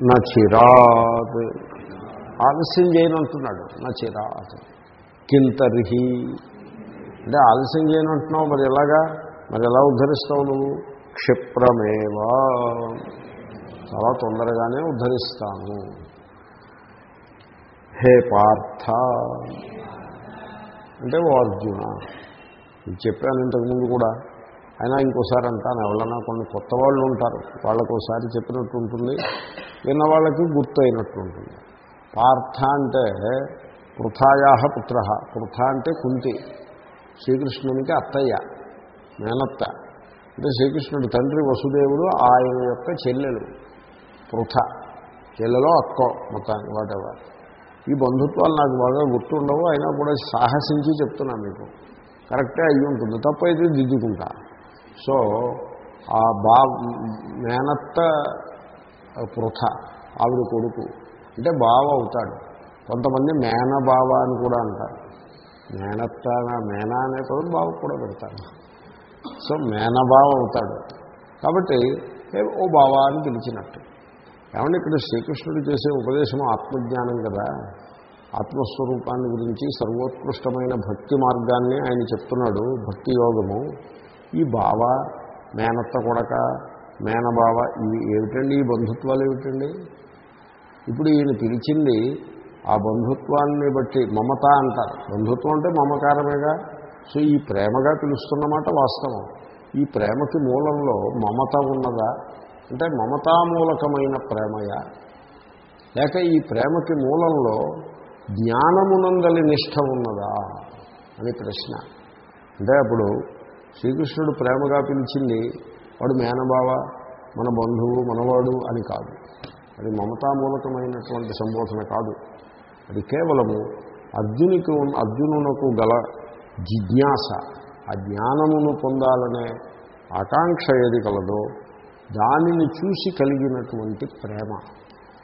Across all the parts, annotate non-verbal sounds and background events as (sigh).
నా చిరాత్ ఆలస్యం చేయనంటున్నాడు. నా చిరాత్ కింతర్హి. అంటే ఆలస్యం చేయనంటున్నావు మరి ఎలాగా? మరి ఎలా ఉద్ధరిస్తావు నువ్వు? క్షిప్రమేవా. చాలా తొందరగానే ఉద్ధరిస్తాను. హే పార్థ. అంటే ఓ అర్జున. ఇది చెప్పాను ఇంతకుముందు కూడా అయినా ఇంకోసారి అంటాను ఎవరన్నా కొన్ని కొత్త వాళ్ళు ఉంటారు. వాళ్ళకు ఒకసారి చెప్పినట్టు ఉంటుంది విన్న వాళ్ళకి గుర్తు అయినట్టు ఉంటుంది పార్థ అంటే పృథాయా పుత్ర. పృథ అంటే కుంతి. శ్రీకృష్ణునికి అత్తయ్య. మేనత్త. అంటే శ్రీకృష్ణుడి తండ్రి వసుదేవుడు ఆయన యొక్క చెల్లెలు. పృథ. చెల్లెలో అక్కో మొత్తానికి వాటెవర్ ఈ బంధుత్వాలు నాకు బాగా గుర్తుండవు. అయినా కూడా సాహసించి చెప్తున్నా మీకు. కరెక్టే అయ్యి ఉంటుంది తప్పైతే దిద్దుకుంటా. సో ఆ బా మేనత్త పృథ ఆవిడ కొడుకు. అంటే బావ అవుతాడు. కొంతమంది మేనబావ అని కూడా అంటారు. మేనత్త మేనా అనే పదం బావ కూడా పెడతాడు సో మేనబావ అవుతాడు. కాబట్టి ఓ బావ అని పిలిచినట్టు. ఏమంటే ఇక్కడ శ్రీకృష్ణుడు చేసే ఉపదేశం ఆత్మజ్ఞానం కదా. ఆత్మస్వరూపాన్ని గురించి సర్వోత్కృష్టమైన భక్తి మార్గాన్ని ఆయన చెప్తున్నాడు భక్తి యోగము ఈ బావ మేనత్త కొడక మేనబావ ఇవి ఏమిటండి ఈ బంధుత్వాలు ఏమిటండి? ఇప్పుడు ఈయన పిలిచింది ఆ బంధుత్వాన్ని బట్టి మమత అంటారు. బంధుత్వం అంటే మమకారమేగా? సో ఈ ప్రేమగా పిలుస్తున్నమాట వాస్తవం. ఈ ప్రేమకి మూలంలో మమత ఉన్నదా? అంటే మమతామూలకమైన ప్రేమయా? లేక ఈ ప్రేమకి మూలంలో జ్ఞానమునందలి నిష్ట ఉన్నదా? అని ప్రశ్న. అంటే అప్పుడు శ్రీకృష్ణుడు ప్రేమగా పిలిచింది వాడు మేనబావ మన బంధువు మనవాడు అని కాదు. అది మమతామూలకమైనటువంటి సంబోధన కాదు. అది కేవలము అర్జునికి అర్జునునకు గల జిజ్ఞాస. ఆ జ్ఞానమును పొందాలనే ఆకాంక్ష ఏది కలదో దానిని చూసి కలిగినటువంటి ప్రేమ.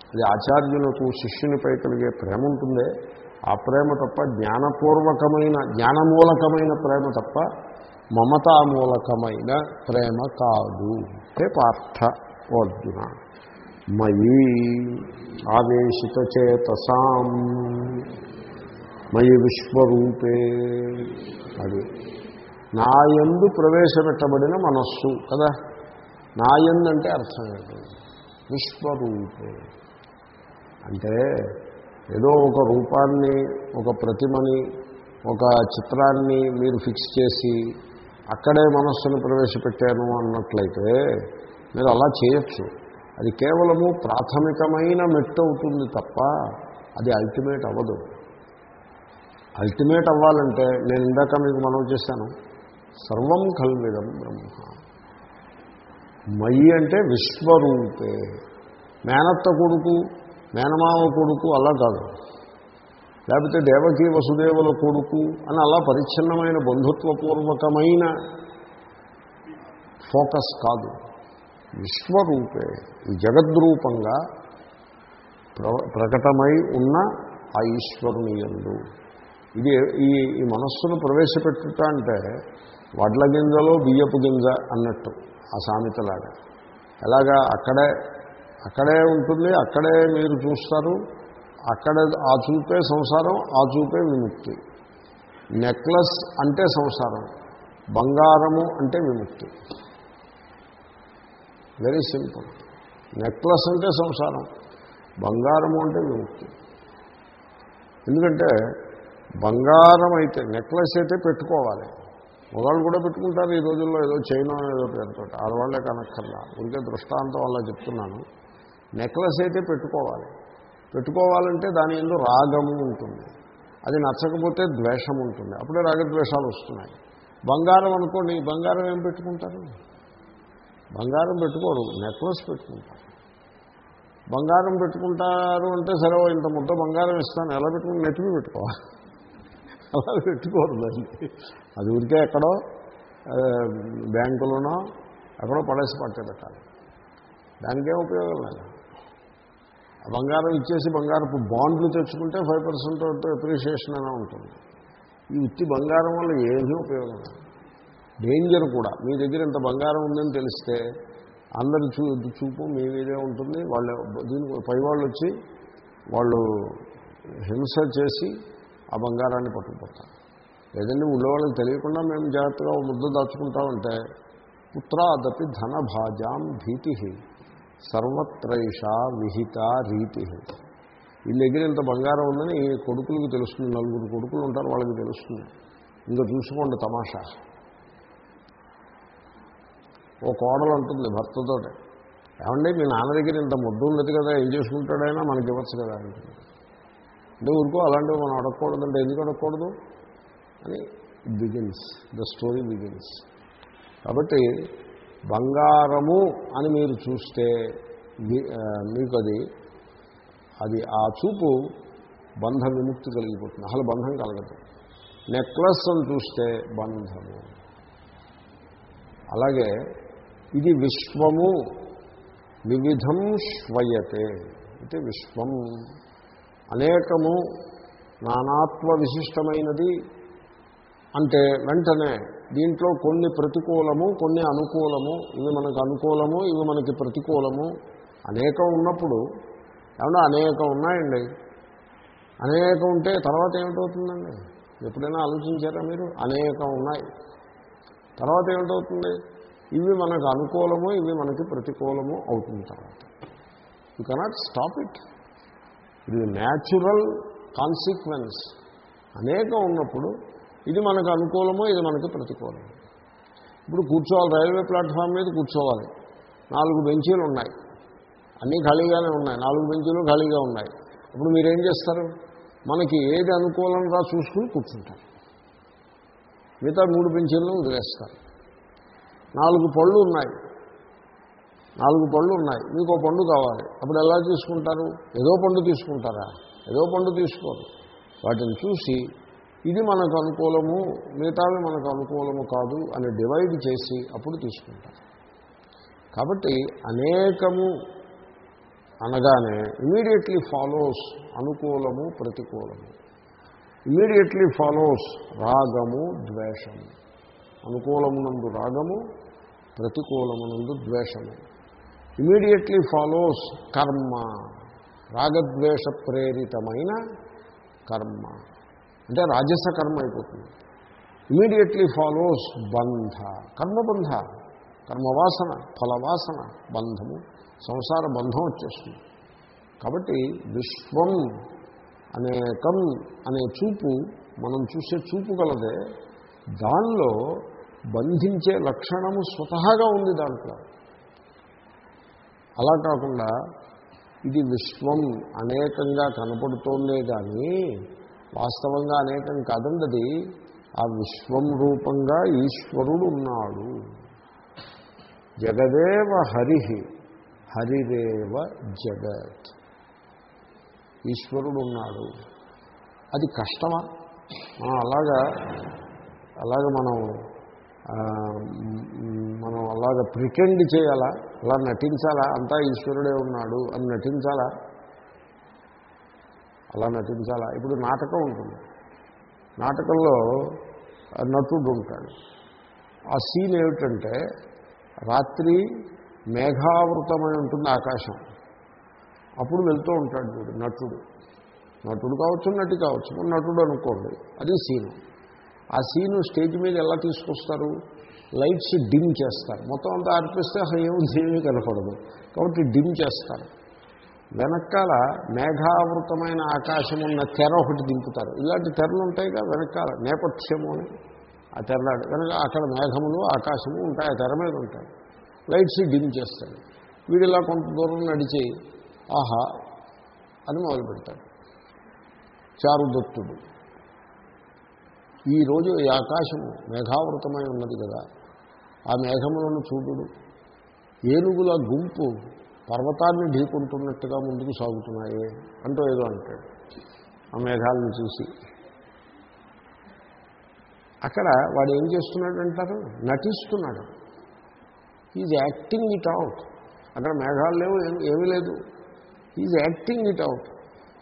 అది ఆచార్యులకు శిష్యునిపై కలిగే ప్రేమ ఉంటుందే. ఆ ప్రేమ తప్ప జ్ఞానపూర్వకమైన జ్ఞానమూలకమైన ప్రేమ తప్ప మమతామూలకమైన ప్రేమ కాదు. హే పార్థ అర్జున. మయి ఆవేశిత చేతసాం. మయి విశ్వరూపే. అది. నాయందు ప్రవేశపెట్టబడిన మనస్సు కదా. నాయందంటే అర్థం ఏంటి? విశ్వరూపే. అంటే ఏదో ఒక రూపాన్ని ఒక ప్రతిమని ఒక చిత్రాన్ని మీరు ఫిక్స్ చేసి అక్కడే మనస్సును ప్రవేశపెట్టాను అన్నట్లయితే మీరు అలా చేయొచ్చు. అది కేవలము ప్రాథమికమైన మెట్టు అవుతుంది తప్ప అది అల్టిమేట్ అవ్వదు. అల్టిమేట్ అవ్వాలంటే నేను ఇందాక మీకు మనం చేశాను. సర్వం కల్విదం బ్రహ్మ. మయి అంటే విశ్వరూపే. మేనత్త కొడుకు మేనమావ కొడుకు అలా కాదు. లేకపోతే దేవకీ వసుదేవుల కొడుకు అని అలా పరిచ్ఛిన్నమైన బంధుత్వపూర్వకమైన ఫోకస్ కాదు. విశ్వరూపే ఈ జగద్రూపంగా ప్ర- ప్రకటమై ఉన్న ఆ ఈశ్వరునియందు ఇది ఈ ఈ మనస్సును ప్రవేశపెట్టుట అంటే వడ్ల గింజలో బియ్యపు గింజ అన్నట్టు ఆ సామెతలాగా. ఎలాగా? అక్కడే అక్కడే ఉంటుంది అక్కడే మీరు చూస్తారు. అక్కడ ఆ చూపే సంసారం ఆ చూపే విముక్తి. నెక్లెస్ అంటే సంసారం బంగారము అంటే విముక్తి. వెరీ సింపుల్ నెక్లెస్ అంటే సంసారం బంగారము అంటే విముక్తి. ఎందుకంటే బంగారం అయితే నెక్లెస్ అయితే పెట్టుకోవాలి. మొగాళ్ళు కూడా పెట్టుకుంటారు ఈ రోజుల్లో ఏదో చైనా ఏదో పేరుతో ఆడవాళ్ళే కనక్కర్లా. ఉంటే దృష్టాంతం అలా చెప్తున్నాను. నెక్లెస్ అయితే పెట్టుకోవాలి. పెట్టుకోవాలంటే దాని ఎందు రాగము ఉంటుంది. అది నచ్చకపోతే ద్వేషం ఉంటుంది. అప్పుడే రాగద్వేషాలు వస్తున్నాయి. బంగారం అనుకోండి బంగారం ఏం పెట్టుకుంటారు? బంగారం పెట్టుకోరు నెక్లెస్ పెట్టుకుంటారు. బంగారం పెట్టుకుంటారు అంటే సరే ఇంత ముద్ద బంగారం ఇస్తాను ఎలా పెట్టుకుని నెట్లు పెట్టుకోవాలి అలా పెట్టుకోరు దాన్ని. అది ఊరికే ఎక్కడో బ్యాంకులోనో ఎక్కడో పడేసి పట్టే పెట్టాలి. దానికేం ఉపయోగం లేదు. బంగారం ఇచ్చేసి బంగారపు బాండ్లు తెచ్చుకుంటే ఫైవ్ పర్సెంట్ అప్రిషియేషన్ అనే ఉంటుంది. ఈ ఉత్తి బంగారం వల్ల ఏమీ ఉపయోగం డేంజర్ కూడా. మీ దగ్గర ఇంత బంగారం ఉందని తెలిస్తే అందరి చూ చూపు మీ మీదే ఉంటుంది. వాళ్ళు దీనికి పై వాళ్ళు వచ్చి వాళ్ళు హింస చేసి ఆ బంగారాన్ని పట్టుకుపోతారు. లేదండి ఊళ్ళో వాళ్ళకి తెలియకుండా మేము జాగ్రత్తగా ముద్ద దాచుకుంటామంటే పుత్రాదపి ధనభాజాం భీతి సర్వత్రైష విహిత రీతి. వీళ్ళ దగ్గర ఇంత బంగారం ఉందని కొడుకులకు తెలుస్తుంది. నలుగురు కొడుకులు ఉంటారు వాళ్ళకి తెలుస్తుంది. ఇంకా చూసుకోండి తమాషా. ఓ కోడలు ఉంటుంది భర్తతో ఏమండి మీ నాన్న దగ్గర ఇంత ముద్దు ఉన్నది కదా ఏం చేసుకుంటాడైనా మనకి ఇవ్వచ్చు కదా అంటుంది అంటే ఊరుకో అలాంటివి మనం అడగకూడదంటే ఎందుకు అడగకూడదు? అని బిగిన్స్ ద స్టోరీ బిగిన్స్ కాబట్టి బంగారము అని మీరు చూస్తే మీకు అది అది ఆ చూపు బంధ విముక్తి కలిగిపోతుంది. అసలు బంధం కలగదు. నెక్లెస్ అని చూస్తే బంధము. అలాగే ఇది విశ్వము వివిధం శ్వయతే. అంటే విశ్వం అనేకము నానాత్వ విశిష్టమైనది అంటే వెంటనే దీంట్లో కొన్ని ప్రతికూలము కొన్ని అనుకూలము ఇవి మనకు అనుకూలము ఇవి మనకి ప్రతికూలము. అనేకం ఉన్నప్పుడు ఏమన్నా అనేకం ఉన్నాయండి? అనేకం ఉంటే తర్వాత ఏమిటవుతుందండి? ఎప్పుడైనా ఆలోచించారా మీరు? అనేకం ఉన్నాయి. తర్వాత ఏమిటవుతుంది? ఇవి మనకు అనుకూలము ఇవి మనకి ప్రతికూలము అవుతుంది తర్వాత. యూ కెనాట్ స్టాప్ ఇట్ ఇది న్యాచురల్ కాన్సిక్వెన్స్ అనేకం ఉన్నప్పుడు ఇది మనకు అనుకూలమో ఇది మనకి ప్రతికూలమో. ఇప్పుడు కూర్చోవాలి రైల్వే ప్లాట్ఫామ్ మీద కూర్చోవాలి. నాలుగు బెంచీలు ఉన్నాయి. అన్నీ ఖాళీగానే ఉన్నాయి. నాలుగు బెంచీలు ఖాళీగా ఉన్నాయి. ఇప్పుడు మీరేం చేస్తారు? మనకి ఏది అనుకూలంగా చూసుకుని కూర్చుంటారు. మిగతా మూడు బెంచీలను వదిలేస్తారు. నాలుగు పళ్ళు ఉన్నాయి. నాలుగు పళ్ళు ఉన్నాయి. మీకు ఒక పండు కావాలి. అప్పుడు ఎలా తీసుకుంటారు? ఏదో పండు తీసుకుంటారా? ఏదో పండు తీసుకోరు. వాటిని చూసి ఇది మనకు అనుకూలము మిగతావి మనకు అనుకూలము కాదు అని డివైడ్ చేసి అప్పుడు తీసుకుంటారు కాబట్టి అనేకము అనగానే ఇమీడియట్లీ ఫాలోస్ అనుకూలము ప్రతికూలము. ఇమీడియట్లీ ఫాలోస్ రాగము ద్వేషము. అనుకూలమునందు రాగము ప్రతికూలమునందు ద్వేషము. ఇమీడియట్లీ ఫాలోస్ కర్మ. రాగద్వేష ప్రేరితమైన కర్మ. అంటే రాజస కర్మ అయిపోతుంది. ఇమీడియట్లీ ఫాలోస్ బంధ. కర్మబంధ. కర్మవాసన ఫలవాసన బంధము. సంసార బంధం వచ్చేస్తుంది. కాబట్టి విశ్వం అనేకం అనే చూపు మనం చూసే చూపు గలదే. దానిలో బంధించే లక్షణము స్వతహాగా ఉంది దాంట్లో. అలా కాకుండా ఇది విశ్వం అనేకంగా కనపడుతోందే కానీ వాస్తవంగా అనేకం కాదండది. ఆ విశ్వం రూపంగా ఈశ్వరుడు ఉన్నాడు జగదేవ హరి హరిరేవ జగత్. ఈశ్వరుడు ఉన్నాడు అది కష్టమా? మనం అలాగా అలాగే మనం మనం అలాగ ప్రిటెండ్ చేయాలా? అలా నటించాలా? అంతా ఈశ్వరుడే ఉన్నాడు అని నటించాలా? అలా నటించాలా? ఇప్పుడు నాటకం ఉంటుంది. నాటకంలో నటుడు ఉంటాడు ఆ సీన్ ఏమిటంటే రాత్రి మేఘావృతమై ఉంటుంది ఆకాశం. అప్పుడు వెళ్తూ ఉంటాడు వీడు నటుడు. నటుడు కావచ్చు నటి కావచ్చు నటుడు అనుకోండి. అది సీను. ఆ సీను స్టేజ్ మీద ఎలా తీసుకొస్తారు? లైట్స్ డిమ్ చేస్తారు. మొత్తం అంతా అర్పిస్తే అసలు ఏముంది? ఏమీ కనపడదు. కాబట్టి డిమ్ చేస్తారు. వెనకాల మేఘావృతమైన ఆకాశం ఉన్న తెర ఒకటి దింపుతారు. ఇలాంటి తెరలు ఉంటాయిగా వెనకాల నేపథ్యము అని. ఆ తెరలాడు వెనక అక్కడ మేఘములు ఆకాశము ఉంటాయి ఆ తెర మీద ఉంటాయి. లైట్స్ డిమ్ చేస్తాడు వీడు ఇలా కొంత దూరం నడిచి ఆహా అని మొదలు పెడతాడు. చారుదత్తుడు ఈరోజు ఈ ఆకాశము మేఘావృతమై ఉన్నది కదా. ఆ మేఘములను చూడు. ఏనుగుల గుంపు పర్వతాన్ని ఢీకుంటున్నట్టుగా ముందుకు సాగుతున్నాయి అంటూ ఏదో అంటాడు. ఆ మేఘాలను చూసి. అక్కడ వాడు ఏం చేస్తున్నాడు అంటారు నటిస్తున్నాడు. ఈజ్ యాక్టింగ్ ఇట్ అవుట్ అక్కడ మేఘాలు లేవు ఏమీ లేదు. Is acting it out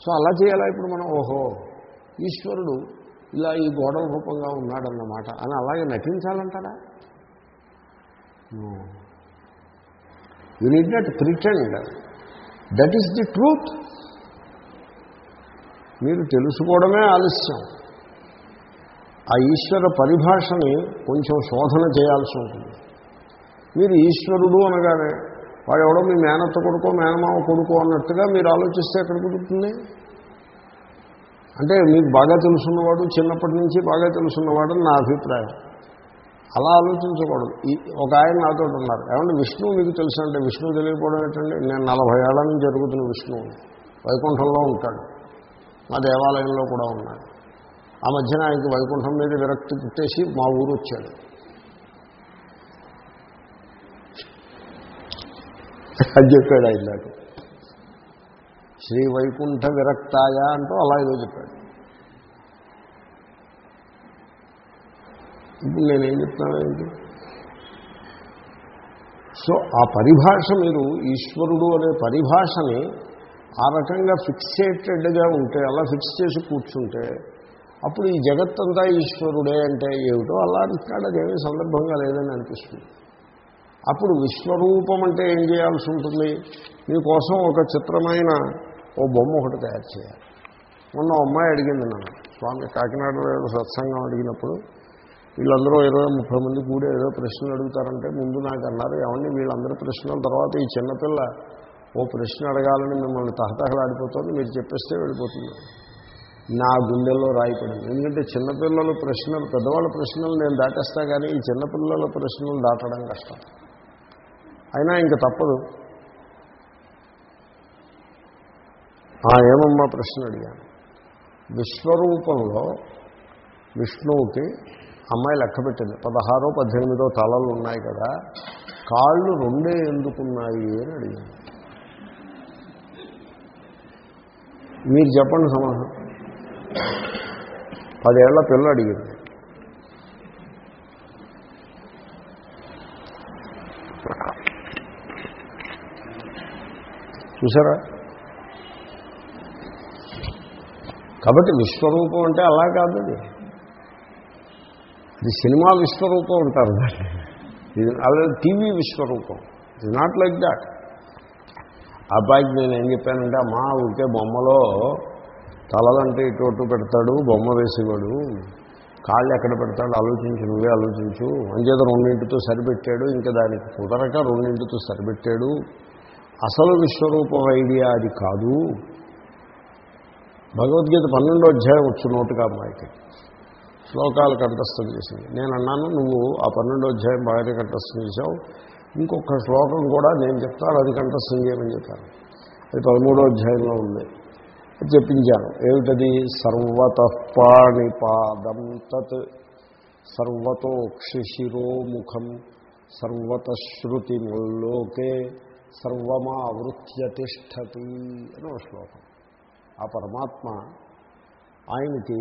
so అలా చేయాలా ఇప్పుడు మనం? ఓహో ఈశ్వరుడు ఇలా ఈ గోడల రూపంగా ఉన్నాడన్నమాట అని అలాగే నటించాలంటారా? You need not pretend that is the truth మీరు తెలుసుకోవడమే ఆలస్యం. ఆ ఈశ్వర పరిభాషని కొంచెం శోధన చేయాల్సి ఉంటుంది. మీరు ఈశ్వరుడు అనగానే వాడు ఎవడో మీ మేనత్త కొడుకో మేనమామ కొడుకో అన్నట్టుగా మీరు ఆలోచిస్తే ఎక్కడ కుదురుతుంది? అంటే మీకు బాగా తెలుసున్నవాడు చిన్నప్పటి నుంచి బాగా తెలుసున్నవాడు నా అభిప్రాయం. అలా ఆలోచించకూడదు. ఈ ఒక ఆయన నాతో ఉన్నారు. ఏమంటే విష్ణువు మీకు తెలుసు అంటే విష్ణువు తెలియకపోవడం ఏంటంటే నేను నలభై ఏళ్ళ నుంచి జరుగుతున్న విష్ణువు. వైకుంఠంలో ఉంటాడు. మా దేవాలయంలో కూడా ఉన్నాడు. ఆ మధ్యన ఆయనకి వైకుంఠం మీద విరక్తి పుట్టేసి మా ఊరు వచ్చాడు. అది చెప్పాడు ఆయన నాకు. శ్రీ వైకుంఠ విరక్తాయ అంటూ అలా ఏదో చెప్పాడు. ఇప్పుడు నేనేం చెప్తున్నానండి ఏంటి? సో ఆ పరిభాష మీరు ఈశ్వరుడు అనే పరిభాషని ఆ రకంగా ఫిక్సేటెడ్గా ఉంటే అలా ఫిక్స్ చేసి కూర్చుంటే అప్పుడు ఈ జగత్తంతా ఈశ్వరుడే అంటే ఏమిటో అలా అంటున్నాడు అదేమీ సందర్భంగా లేదని అనిపిస్తుంది. అప్పుడు విశ్వరూపం అంటే ఏం చేయాల్సి ఉంటుంది? మీకోసం ఒక చిత్రమైన ఓ బొమ్మ ఒకటి తయారు చేయాలి. మొన్న అమ్మాయి అడిగింది నన్ను. స్వామి కాకినాడలో సత్సంగం అడిగినప్పుడు వీళ్ళందరూ ఇరవై ముప్పై మంది కూడా ఏదో ప్రశ్నలు అడుగుతారంటే ముందు నాకు అన్నారు ఏమండి వీళ్ళందరూ ప్రశ్నల తర్వాత ఈ చిన్నపిల్ల ఓ ప్రశ్న అడగాలని మిమ్మల్ని తహతహలాడిపోతుంది మీరు చెప్పేస్తే వెళ్ళిపోతుంది. నా గుండెల్లో రాయిపడింది. ఎందుకంటే చిన్నపిల్లల ప్రశ్నలు పెద్దవాళ్ళ ప్రశ్నలు నేను దాటేస్తా కానీ ఈ చిన్నపిల్లల ప్రశ్నలు దాటడం కష్టం. అయినా ఇంక తప్పదు. ఏమమ్మా ప్రశ్న అడిగాను. విశ్వరూపంలో విష్ణువుకి అమ్మాయి లెక్క పెట్టింది. పదహారో పద్దెనిమిదో తలలు ఉన్నాయి కదా కాళ్ళు రెండే ఎందుకున్నాయి అని అడిగింది. మీరు చెప్పండి సమాధానం. పదేళ్ళ పిల్ల అడిగింది. చూసారా? కాబట్టి విశ్వరూపం అంటే అలా కాదు అది ఇది సినిమా విశ్వరూపం అంటారు దాన్ని. ఇది అలాగే టీవీ విశ్వరూపం. ఇట్ నాట్ లైక్ దాట్ అబ్బాయికి నేను ఏం చెప్పానంటే అమ్మా ఊరికే బొమ్మలో తలలంటే ఇటు పెడతాడు బొమ్మ వేసేవాడు. కాళ్ళు ఎక్కడ పెడతాడు ఆలోచించు నువ్వే ఆలోచించు. అంచేత రెండింటితో సరిపెట్టాడు. ఇంకా దానికి కుదరక రెండింటితో సరిపెట్టాడు. అసలు విశ్వరూపం ఐడియా అది కాదు. భగవద్గీత పన్నెండో అధ్యాయం వచ్చు నోటుగా అమ్మాయికి. శ్లోకాలు కంఠస్థం చేసింది. నేను అన్నాను నువ్వు ఆ పన్నెండో అధ్యాయం బాగానే కంఠస్థం చేశావు. ఇంకొక శ్లోకం కూడా నేను చెప్తాను అది కంఠస్థం చేయమని చెప్పాను. అది పదమూడో అధ్యాయంలో ఉంది. అది చెప్పించాను. ఏమిటది? సర్వతపాణిపాదం తత్ సర్వతోక్షిశిరోముఖం సర్వతశ్రుతిముల్లోకే సర్వమావృత్య తిష్టతి అని ఒక శ్లోకం. ఆ పరమాత్మ ఆయనకి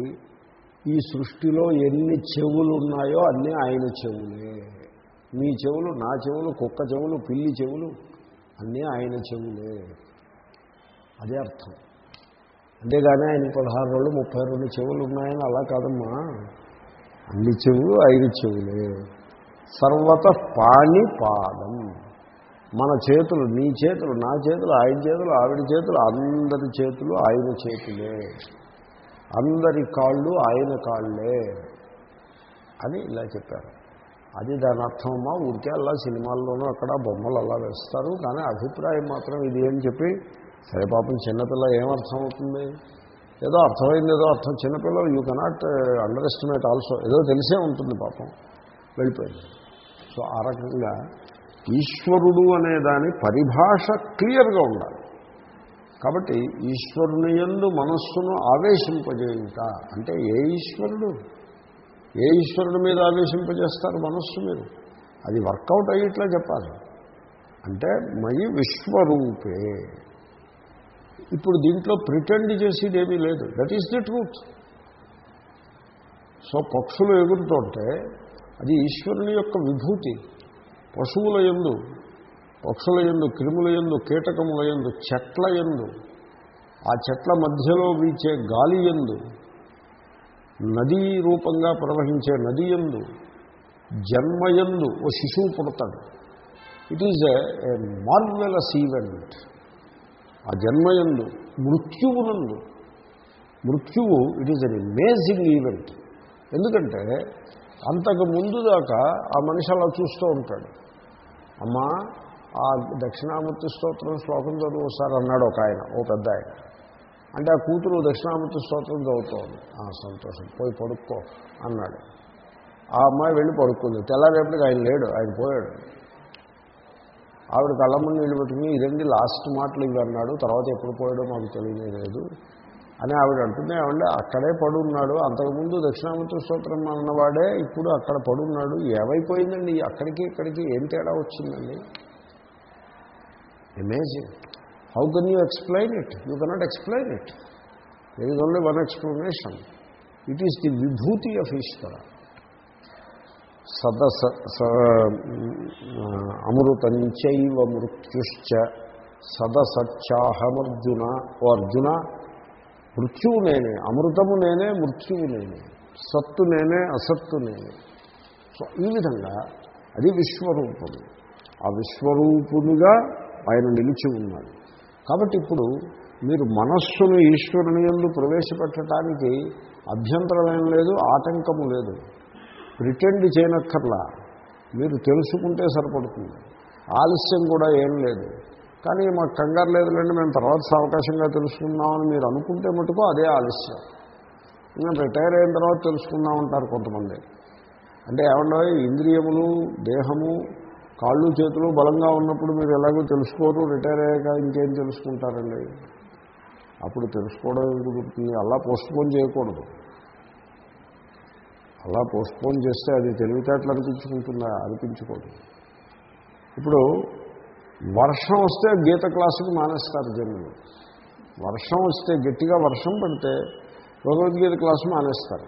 ఈ సృష్టిలో ఎన్ని చెవులు ఉన్నాయో అన్నీ ఆయన చెవులే. మీ చెవులు నా చెవులు కుక్క చెవులు పిల్లి చెవులు అన్నీ ఆయన చెవులే. అదే అర్థం. అంతేగాని ఆయన పదహారు రోజులు ముప్పై రెండు చెవులు ఉన్నాయని అలా కాదమ్మా. అన్ని చెవులు ఐదు చెవులే. సర్వత పాణి పాదం. మన చేతులు నీ చేతులు నా చేతులు ఆయన చేతులు ఆవిడ చేతులు అందరి చేతులు ఆయన చేతులే. అందరి కాళ్ళు ఆయన కాళ్ళే అని ఇలా చెప్పారు. అది దాని అర్థమమ్మా ఊరికే అలా సినిమాల్లోనూ అక్కడ బొమ్మలు అలా వేస్తారు కానీ అభిప్రాయం మాత్రం ఇది అని చెప్పి సరే పాపం చిన్నపిల్ల ఏమర్థం అవుతుంది ఏదో అర్థమైంది ఏదో అర్థం చిన్నపిల్లలు you cannot underestimate also ఏదో తెలిసే ఉంటుంది పాపం వెళ్ళిపోయింది. సో ఆ రకంగా ఈశ్వరుడు అనే దాని పరిభాష క్లియర్గా ఉండాలి. కాబట్టి ఈశ్వరుని ఎందు మనస్సును ఆవేశింపజేయుట. అంటే ఏ ఈశ్వరుడు? ఏ ఈశ్వరుడి మీద ఆవేశింపజేస్తారు మనస్సు మీరు? అది వర్కౌట్ అయ్యేట్లా చెప్పాలి. అంటే మయి విశ్వరూపే. ఇప్పుడు దీంట్లో ప్రిటెండ్ చేసేది ఏమీ లేదు. That is the truth. So పక్షులు ఎగురుతుంటే అది ఈశ్వరుని యొక్క విభూతి. పశువుల ఎందు పక్షుల ఎందు క్రిముల ఎందు కీటకముల ఎందు చెట్ల ఎందు ఆ చెట్ల మధ్యలో వీచే గాలి ఎందు నదీ రూపంగా ప్రవహించే నది ఎందు జన్మయందు ఓ శిశువు పుడతాడు. It is a marvellous event ఆ జన్మయందు మృత్యువునందు మృత్యువు it is an amazing event ఎందుకంటే అంతకు ముందు దాకా ఆ మనిషి అలా చూస్తూ ఉంటాడు. అమ్మా ఆ దక్షిణామూర్తి స్తోత్రం శ్లోకం చదువు ఒకసారి అన్నాడు ఒక ఆయన ఓ పెద్ద ఆయన. అంటే ఆ కూతురు దక్షిణామూర్తి స్తోత్రం చదువుతోంది. ఆ సంతోషం. పోయి పడుక్కో అన్నాడు. ఆ అమ్మాయి వెళ్ళి పడుకుంది. తెల్లారేపటికి ఆయన లేడు ఆయన పోయాడు. ఆవిడ కళ్ళమ్మని నీళ్ళు పెట్టుకుని ఇదండి లాస్ట్ మాటలు ఇవి అన్నాడు. తర్వాత ఎప్పుడు పోయాడో మాకు తెలియలేదు అని ఆవిడ అంటుంది. ఏమంటే అక్కడే పడున్నాడు. అంతకుముందు దక్షిణామూర్తి స్తోత్రం అన్నవాడే ఇప్పుడు అక్కడ పడున్నాడు. ఏమైపోయిందండి? అక్కడికి ఇక్కడికి ఏం తేడా వచ్చిందండి? Amazing how can you explain it you cannot explain it there is only one explanation it is the vibhuti of Ishwara సదస అమృతంచైవ మృత్యుశ్చ సదసత్యాహమర్జున ఓ అర్జున మృత్యువు నేనే అమృతము నేనే మృత్యువు నేనే సత్తు నేనే అసత్తు నేనే సో ఈ విధంగా అది విశ్వరూపము. ఆ విశ్వరూపునిగా ఆయన నిలిచి ఉన్నాడు. కాబట్టి ఇప్పుడు మీరు మనస్సును ఈశ్వరుని ఎందు ప్రవేశపెట్టడానికి అభ్యంతరమేం లేదు ఆటంకము లేదు. ప్రిటెండ్ చేయనక్కర్లా. మీరు తెలుసుకుంటే సరిపడుతుంది. ఆలస్యం కూడా ఏం లేదు. కానీ మాకు కంగారు లేదులేండి మేము తర్వాత అవకాశంగా తెలుసుకుందామని మీరు అనుకుంటే మటుకు అదే ఆలస్యం. నేను రిటైర్ అయిన తర్వాత తెలుసుకుందాం ఉంటారు కొంతమంది. అంటే ఏమన్నా ఇంద్రియములు దేహము కాళ్ళు చేతులు బలంగా ఉన్నప్పుడు మీరు ఎలాగో తెలుసుకోరు రిటైర్ అయ్యాక ఇంకేం తెలుసుకుంటారండి? అప్పుడు తెలుసుకోవడం కుదురుతుంది అలా పోస్ట్పోన్ చేయకూడదు. అలా పోస్ట్పోన్ చేస్తే అది తెలివితేటలు అనిపించుకుంటుందా? అనిపించుకోదు ఇప్పుడు వర్షం వస్తే గీత క్లాసుకి మానేస్తారు జనులు వర్షం వస్తే గట్టిగా వర్షం పడితే భగవద్గీత క్లాసు మానేస్తారు.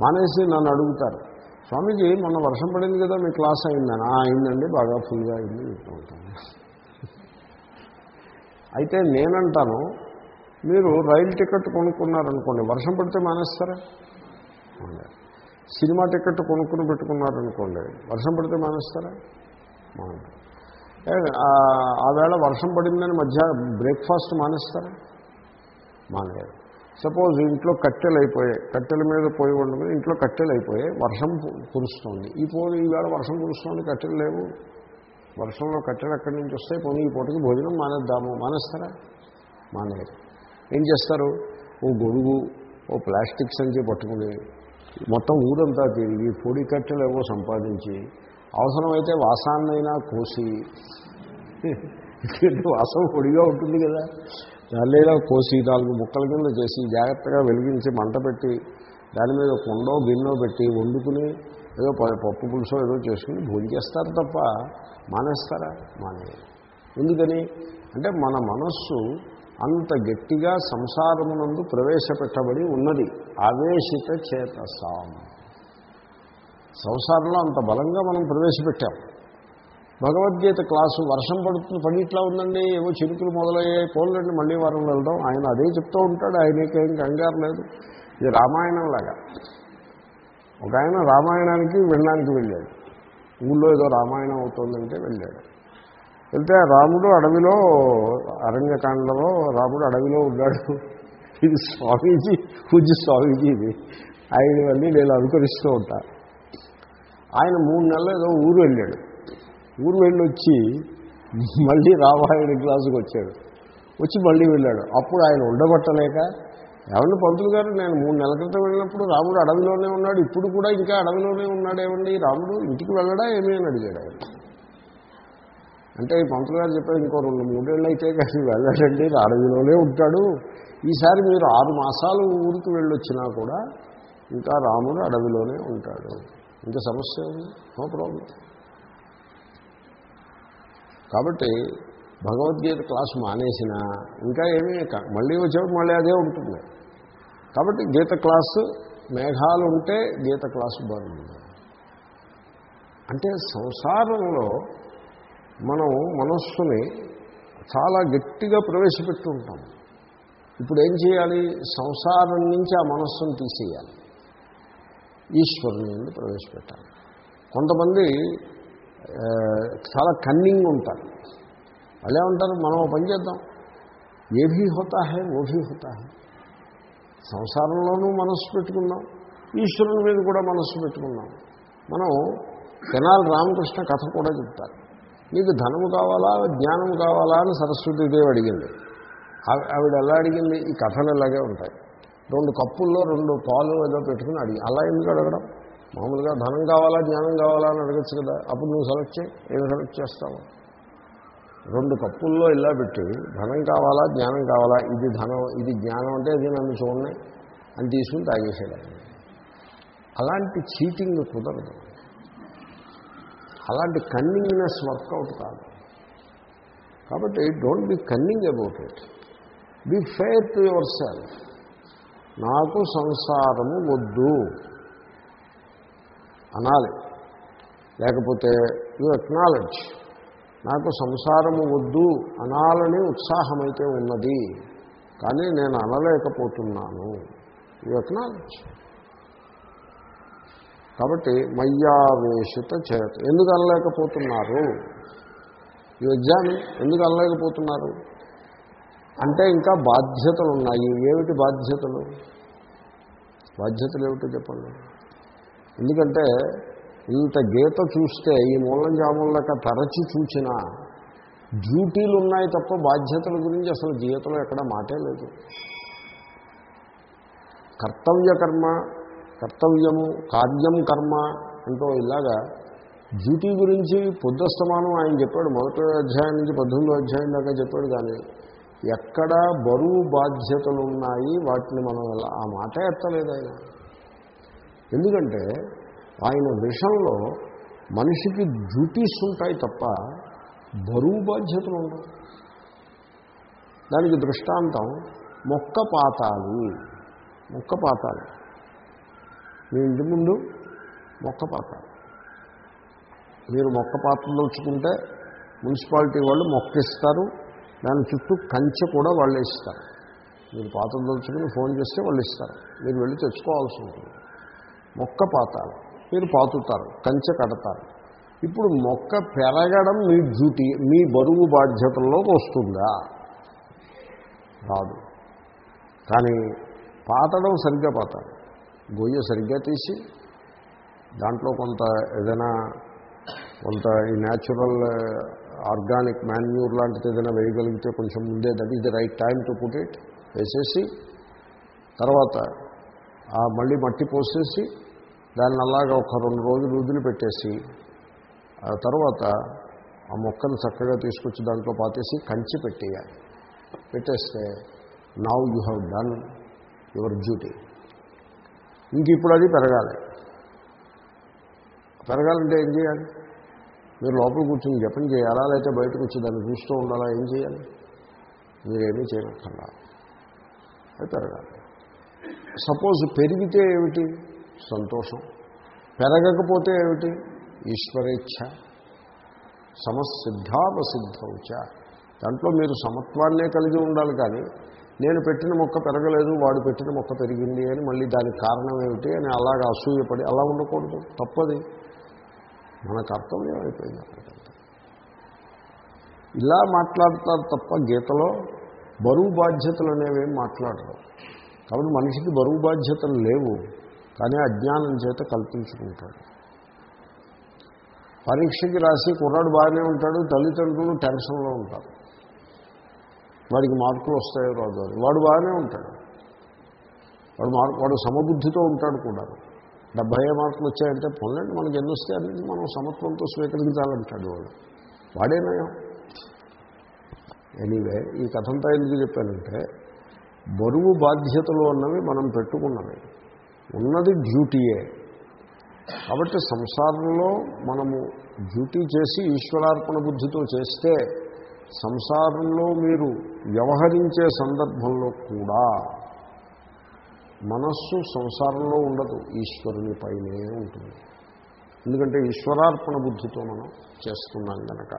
మానేసి నన్ను అడుగుతారు. స్వామీజీ మొన్న వర్షం పడింది కదా మీ క్లాస్ అయిందని? అయిందండి బాగా ఫుల్గా అయింది ఉంటాను అయితే నేనంటాను మీరు రైలు టికెట్ కొనుక్కున్నారనుకోండి వర్షం పడితే మానేస్తారా? సినిమా టికెట్ కొనుక్కుని పెట్టుకున్నారనుకోండి వర్షం పడితే మానేస్తారా? ఆ వేళ వర్షం పడిందని మధ్య బ్రేక్ఫాస్ట్ మానేస్తారా? మానేయారు. సపోజ్ ఇంట్లో కట్టెలు అయిపోయాయి కట్టెల మీద పోయి ఉండదు ఇంట్లో కట్టెలు అయిపోయాయి వర్షం కురుస్తోంది. ఈ పోనీ ఈవేళ వర్షం కురుస్తోంది కట్టెలు లేవు. వర్షంలో కట్టెలు ఎక్కడి నుంచి వస్తాయి? పోనీ ఈ పూటకి భోజనం మానేద్దాము. మానేస్తారా? మానేయరు. ఏం చేస్తారు? ఓ గొడుగు ఓ ప్లాస్టిక్ సంచి పట్టుకుని మొత్తం ఊరంతా తిరిగి పొడి కట్టెలు ఏవో సంపాదించి అవసరమైతే వాసాన్నైనా కోసి (laughs) వాసం పొడిగా ఉంటుంది కదా. దానిలో కోసి నాలుగు ముక్కల కింద చేసి జాగ్రత్తగా వెలిగించి మంట పెట్టి దాని మీద కొండో గిన్నో పెట్టి వండుకుని ఏదో పప్పు పులుసో ఏదో చేసుకుని భోజనం చేస్తారు తప్ప మానేస్తారా? మానే ఎందుకని? అంటే మన మనస్సు అంత గట్టిగా సంసారమునందు ప్రవేశపెట్టబడి ఉన్నది. ఆవేశిత చేతసాం. సంసారంలో అంత బలంగా మనం ప్రవేశపెట్టాం. భగవద్గీత క్లాసు వర్షం పడుతుంది పడిట్లా ఉందండి ఏవో చిరుకులు మొదలయ్యాయి పోలండి మళ్ళీ వారం వెళ్దాం. ఆయన అదే చెప్తూ ఉంటాడు ఆయనకేం కంగారు లేదు. ఇది రామాయణంలాగా ఒక ఆయన రామాయణానికి వెళ్ళడానికి వెళ్ళాడు. ఊళ్ళో ఏదో రామాయణం అవుతుందంటే వెళ్ళాడు. వెళ్తే రాముడు అడవిలో అరణ్యకాండలో రాముడు అడవిలో ఉన్నాడు. ఇది స్వామీజీ పూజ స్వామీజీ ఇది. ఆయన ఇవన్నీ నేను అనుకరిస్తూ ఉంటా. ఆయన మూడు నెలలు ఏదో ఊరు వెళ్ళాడు. ఊరు వెళ్ళి వచ్చి మళ్ళీ రామాయణ క్లాసుకు వచ్చాడు. వచ్చి మళ్ళీ వెళ్ళాడు. అప్పుడు ఆయన ఉండబట్టలేక ఏమన్నా పంతులు గారు నేను మూడు నెలల క్రితం వెళ్ళినప్పుడు రాముడు అడవిలోనే ఉన్నాడు. ఇప్పుడు కూడా ఇంకా అడవిలోనే ఉన్నాడు ఏమండి రాముడు ఇంటికి వెళ్ళడా ఏమీ? అని అడిగాడు ఆయన. అంటే ఈ పంతులు గారు చెప్పారు ఇంకో రెండు మూడేళ్ళు అయితే కానీ వెళ్ళాడండి అడవిలోనే ఉంటాడు. ఈసారి మీరు ఆరు మాసాలు ఊరికి వెళ్ళొచ్చినా కూడా ఇంకా రాముడు అడవిలోనే ఉంటాడు. ఇంకా సమస్య ఉంది నో ప్రాబ్లం. కాబట్టి భగవద్గీత క్లాస్ మానేసిన ఇంకా ఏమీ మళ్ళీ వచ్చేప్పుడు మళ్ళీ అదే ఉంటుంది. కాబట్టి గీత క్లాసు మేఘాలు ఉంటే గీత క్లాసు బాగుంది అంటే సంసారంలో మనం మనస్సుని చాలా గట్టిగా ప్రవేశపెట్టుంటాం ఇప్పుడు ఏం చేయాలి? సంసారం నుంచి ఆ మనస్సును తీసేయాలి. ఈశ్వరుని నుండి ప్రవేశపెట్టాలి. కొంతమంది చాలా కన్నింగ్ ఉంటారు. వాళ్ళే ఉంటారు మనం పని చేద్దాం. ఏ భీ హోతా హే ఓ భీ హోతా హే. సంసారంలోనూ మనస్సు పెట్టుకున్నాం. ఈశ్వరుని మీద కూడా మనస్సు పెట్టుకున్నాం. మనం తెనాలి రామకృష్ణ కథ కూడా చెప్తారు. నీకు ధనము కావాలా జ్ఞానం కావాలా అని సరస్వతీదేవి అడిగింది. ఆవిడ ఎలా అడిగింది? ఈ కథలు ఇలాగే ఉంటాయి. రెండు కప్పుల్లో రెండు పాలు ఏదో పెట్టుకుని అడిగి అలా ఎందుకు అడగడం? మామూలుగా ధనం కావాలా జ్ఞానం కావాలా అని అడగచ్చు కదా. అప్పుడు నువ్వు సెలెక్ట్ చేయి. ఏమి సెలెక్ట్ చేస్తావు? రెండు కప్పుల్లో ఇలా పెట్టి ధనం కావాలా జ్ఞానం కావాలా ఇది ధనం ఇది జ్ఞానం అంటే ఇది నన్ను చూడండి అని తీసుకుని తాగేసాడు అలాంటి చీటింగ్ కుదరదు. అలాంటి కన్నింగ్నెస్ వర్కౌట్ కాదు. కాబట్టి don't be cunning about it be fair to yourself నాకు సంసారము వద్దు. అనాలి. లేకపోతే యు ఎక్నాలెడ్జ్ నాకు సంసారము వద్దు అనాలని ఉత్సాహమైతే ఉన్నది. కానీ నేను అనలేకపోతున్నాను. యు ఎక్నాలెడ్జ్ కాబట్టి మయ్యావేశిత చేత. ఎందుకు అనలేకపోతున్నారు? ఈ ఎగ్జామ్ ఎందుకు అనలేకపోతున్నారు? అంటే ఇంకా బాధ్యతలు ఉన్నాయి ఏమిటి బాధ్యతలు? బాధ్యతలు ఏమిటో చెప్పండి. ఎందుకంటే ఇంత గీత చూస్తే ఈ మూలం జాములక తరచి చూచినా డ్యూటీలు ఉన్నాయి తప్ప బాధ్యతల గురించి అసలు గీతలో ఎక్కడ మాటే లేదు. కర్తవ్య కర్మ కర్తవ్యము కార్యం కర్మ అంటూ ఇలాగా డ్యూటీ గురించి పొద్దుస్తమానం ఆయన చెప్పాడు. మొదటి అధ్యాయం నుంచి పద్దెనిమిదో అధ్యాయం దాకా చెప్పాడు కానీ ఎక్కడ బరువు బాధ్యతలు ఉన్నాయి వాటిని మనం ఎలా ఆ మాట ఎత్తలేదు ఆయన. ఎందుకంటే ఆయన విషయంలో మనిషికి డ్యూటీస్ ఉంటాయి తప్ప బరువు బాధ్యతలు ఉండవు. దానికి దృష్టాంతం మొక్క పాతాలు. మొక్క పాతాలు. మీ ఇంటి ముందు మొక్క పాతాలు. మీరు మొక్క పాతదలుచుకుంటే మున్సిపాలిటీ వాళ్ళు మొక్క ఇస్తారు దాని చుట్టూ కంచె కూడా వాళ్ళు ఇస్తారు. మీరు పాతదలుచుకుని ఫోన్ చేస్తే వాళ్ళు ఇస్తారు. మీరు వెళ్ళి తెచ్చుకోవాల్సి ఉంటుంది. మొక్క పాతాలి. మీరు పాతుతారు కంచె కడతారు. ఇప్పుడు మొక్క పెరగడం మీ డ్యూటీ మీ బరువు బాధ్యతల్లోకి వస్తుందా? రాదు. కానీ పాతడం సరిగ్గా పాతాలి గొయ్య సరిగ్గా తీసి దాంట్లో కొంత ఏదైనా కొంత ఈ న్యాచురల్ ఆర్గానిక్ మాన్యూర్ లాంటిది ఏదైనా వేయగలిగితే కొంచెం ముందే that is the right time to put it వేసేసి తర్వాత మళ్ళీ మట్టి పోసేసి దాన్ని అలాగా ఒక రెండు రోజులు వదిలి పెట్టేసి ఆ తర్వాత ఆ మొక్కను చక్కగా తీసుకొచ్చి దాంట్లో పాతేసి కంచి పెట్టేయాలి. పెట్టేస్తే now you have done your duty ఇంక ఇప్పుడు అది పెరగాలి. పెరగాలంటే ఏం చేయాలి? మీరు లోపల కూర్చొని జపం చేయాలా? లేకపోతే బయటకు వచ్చి దాన్ని చూస్తూ ఉండాలా? ఏం చేయాలి? మీరేమీ చేయకుండా అది పెరగాలి. సపోజ్ పెరిగితే ఏమిటి? సంతోషం. పెరగకపోతే ఏమిటి? ఈశ్వరేచ్ఛ. సమసిద్ధావసిద్ధౌచ. దాంట్లో మీరు సమత్వాన్నే కలిగి ఉండాలి కానీ నేను పెట్టిన మొక్క పెరగలేదు వాడు పెట్టిన మొక్క పెరిగింది అని మళ్ళీ దానికి కారణం ఏమిటి అని అలాగ అసూయపడి అలా ఉండకూడదు. తప్పది. మన కర్తవ్యం అయిపోయింది ఇలా మాట్లాడతారు తప్ప గీతలో బరువు బాధ్యతలు అనేవి మాట్లాడరు. కాబట్టి మనిషికి బరువు బాధ్యతలు లేవు కానీ అజ్ఞానం చేత కల్పించుకుంటాడు. పరీక్షకి రాసి కుర్రాడు బాగానే ఉంటాడు తల్లిదండ్రులు టెన్షన్లో ఉంటారు. వాడికి మార్కులు వస్తాయో రాదు వాడు బాగానే ఉంటాడు. వాడు మార్కు వాడు సమబుద్ధితో ఉంటాడు కూడా. డెబ్భై మార్కులు వచ్చాయంటే పొందండి మనకి ఎన్ని వస్తాయని మనం సమత్వంతో స్వీకరించాలంటాడు వాడు. వాడేనయం ఎనీవే ఈ కథంతా ఎందుకు చెప్పానంటే బరువు బాధ్యతలు అన్నవి మనం పెట్టుకున్నవి. ఉన్నది డ్యూటీయే. కాబట్టి సంసారంలో మనము డ్యూటీ చేసి ఈశ్వరార్పణ బుద్ధితో చేస్తే సంసారంలో మీరు వ్యవహరించే సందర్భంలో కూడా మనస్సు సంసారంలో ఉండదు ఈశ్వరుని పైనే ఉంటుంది. ఎందుకంటే ఈశ్వరార్పణ బుద్ధితో మనం చేస్తున్నాం కనుక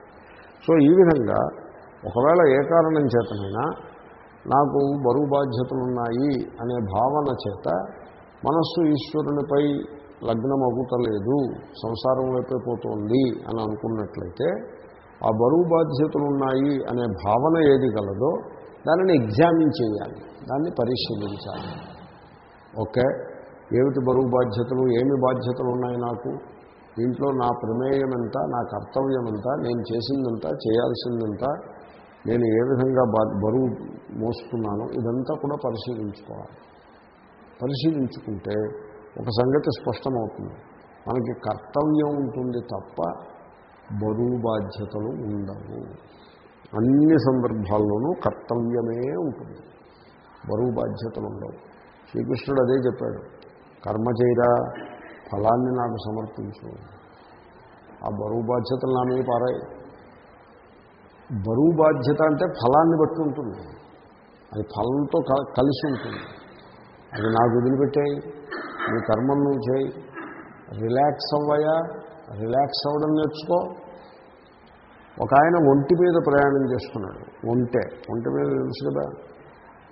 సో ఈ విధంగా ఒకవేళ ఏ కారణం చేతనైనా నాకు బరువు బాధ్యతలు ఉన్నాయి అనే భావన చేత మనస్సు ఈశ్వరునిపై లగ్నం అవ్వటలేదు సంసారం వైపే పోతుంది అని అనుకున్నట్లయితే ఆ బరువు బాధ్యతలు ఉన్నాయి అనే భావన ఏది కలదో దానిని ఎగ్జామిన్ చేయాలి దాన్ని పరిశీలించాలి. ఓకే ఏమిటి బరువు బాధ్యతలు ఏమి బాధ్యతలు ఉన్నాయి నాకు? దీంట్లో నా ప్రమేయం ఎంత నా కర్తవ్యం ఎంత నేను చేసిందంతా చేయాల్సిందంతా నేను ఏ విధంగా బా బరువు మోస్తున్నానో ఇదంతా కూడా పరిశీలించుకోవాలి. పరిశీలించుకుంటే ఒక సంగతి స్పష్టమవుతుంది. మనకి కర్తవ్యం ఉంటుంది తప్ప బరువు బాధ్యతలు ఉండవు. అన్ని సందర్భాల్లోనూ కర్తవ్యమే ఉంటుంది. బరువు బాధ్యతలు ఉండవు. శ్రీకృష్ణుడు అదే చెప్పాడు. కర్మ చేయరా ఫలాన్ని నాకు సమర్పించు. ఆ బరువు బాధ్యతలు నా మీద పారాయి. బరువు బాధ్యత అంటే ఫలాన్ని బట్టి ఉంటుంది. అది ఫలంతో క- కలిసి ఉంటుంది. అది నాకు వదిలిపెట్టేయి నీ కర్మం నువ్వు చేయి. రిలాక్స్ అవ్వయా రిలాక్స్ అవ్వడం నేర్చుకో. ఒక ఆయన ఒంటి మీద ప్రయాణం చేస్తున్నాడు. ఒంటే ఒంటి మీద తెలుసు కదా.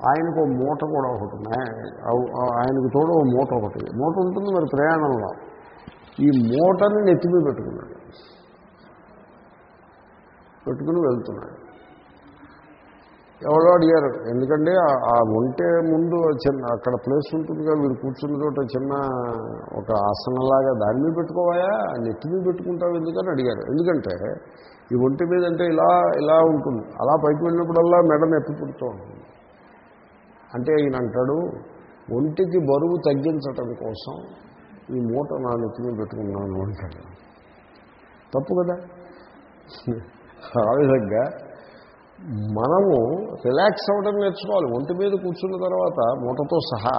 ఆయనకు ఒక మూట కూడా ఒకటి ఆ- ఆయనకు తోడు ఒక మూట ఒకటి. మూట ఉంటుంది మరి ప్రయాణంలో. ఈ మూటని నెత్తిమీ పెట్టుకున్నాడు. పెట్టుకుని వెళ్తున్నాడు. ఎవరో అడిగారు ఎందుకంటే ఆ- ఉంటే ఒంటే ముందు చిన్న అక్కడ ప్లేస్ ఉంటుంది కదా వీడు కూర్చున్న చోట చిన్న ఒక ఆసనలాగా దాని మీద పెట్టుకోవాయా నెత్తి మీద పెట్టుకుంటావు ఎందుకని అడిగారు. ఎందుకంటే ఈ ఒంటి మీద అంటే ఇలా ఇలా ఉంటుంది. అలా పైకి వెళ్ళినప్పుడల్లా మెడ నొప్పి పుడుతూ ఉంటుంది. అంటే ఈయన అంటాడు ఒంటికి బరువు తగ్గించటం కోసం ఈ మూట నా నెత్తి మీద పెట్టుకున్నాను అంటాడు. తప్పు కదా? ఆ విధంగా మనము రిలాక్స్ అవ్వడం నేర్చుకోవాలి. ఒంటి మీద కూర్చున్న తర్వాత మూటతో సహా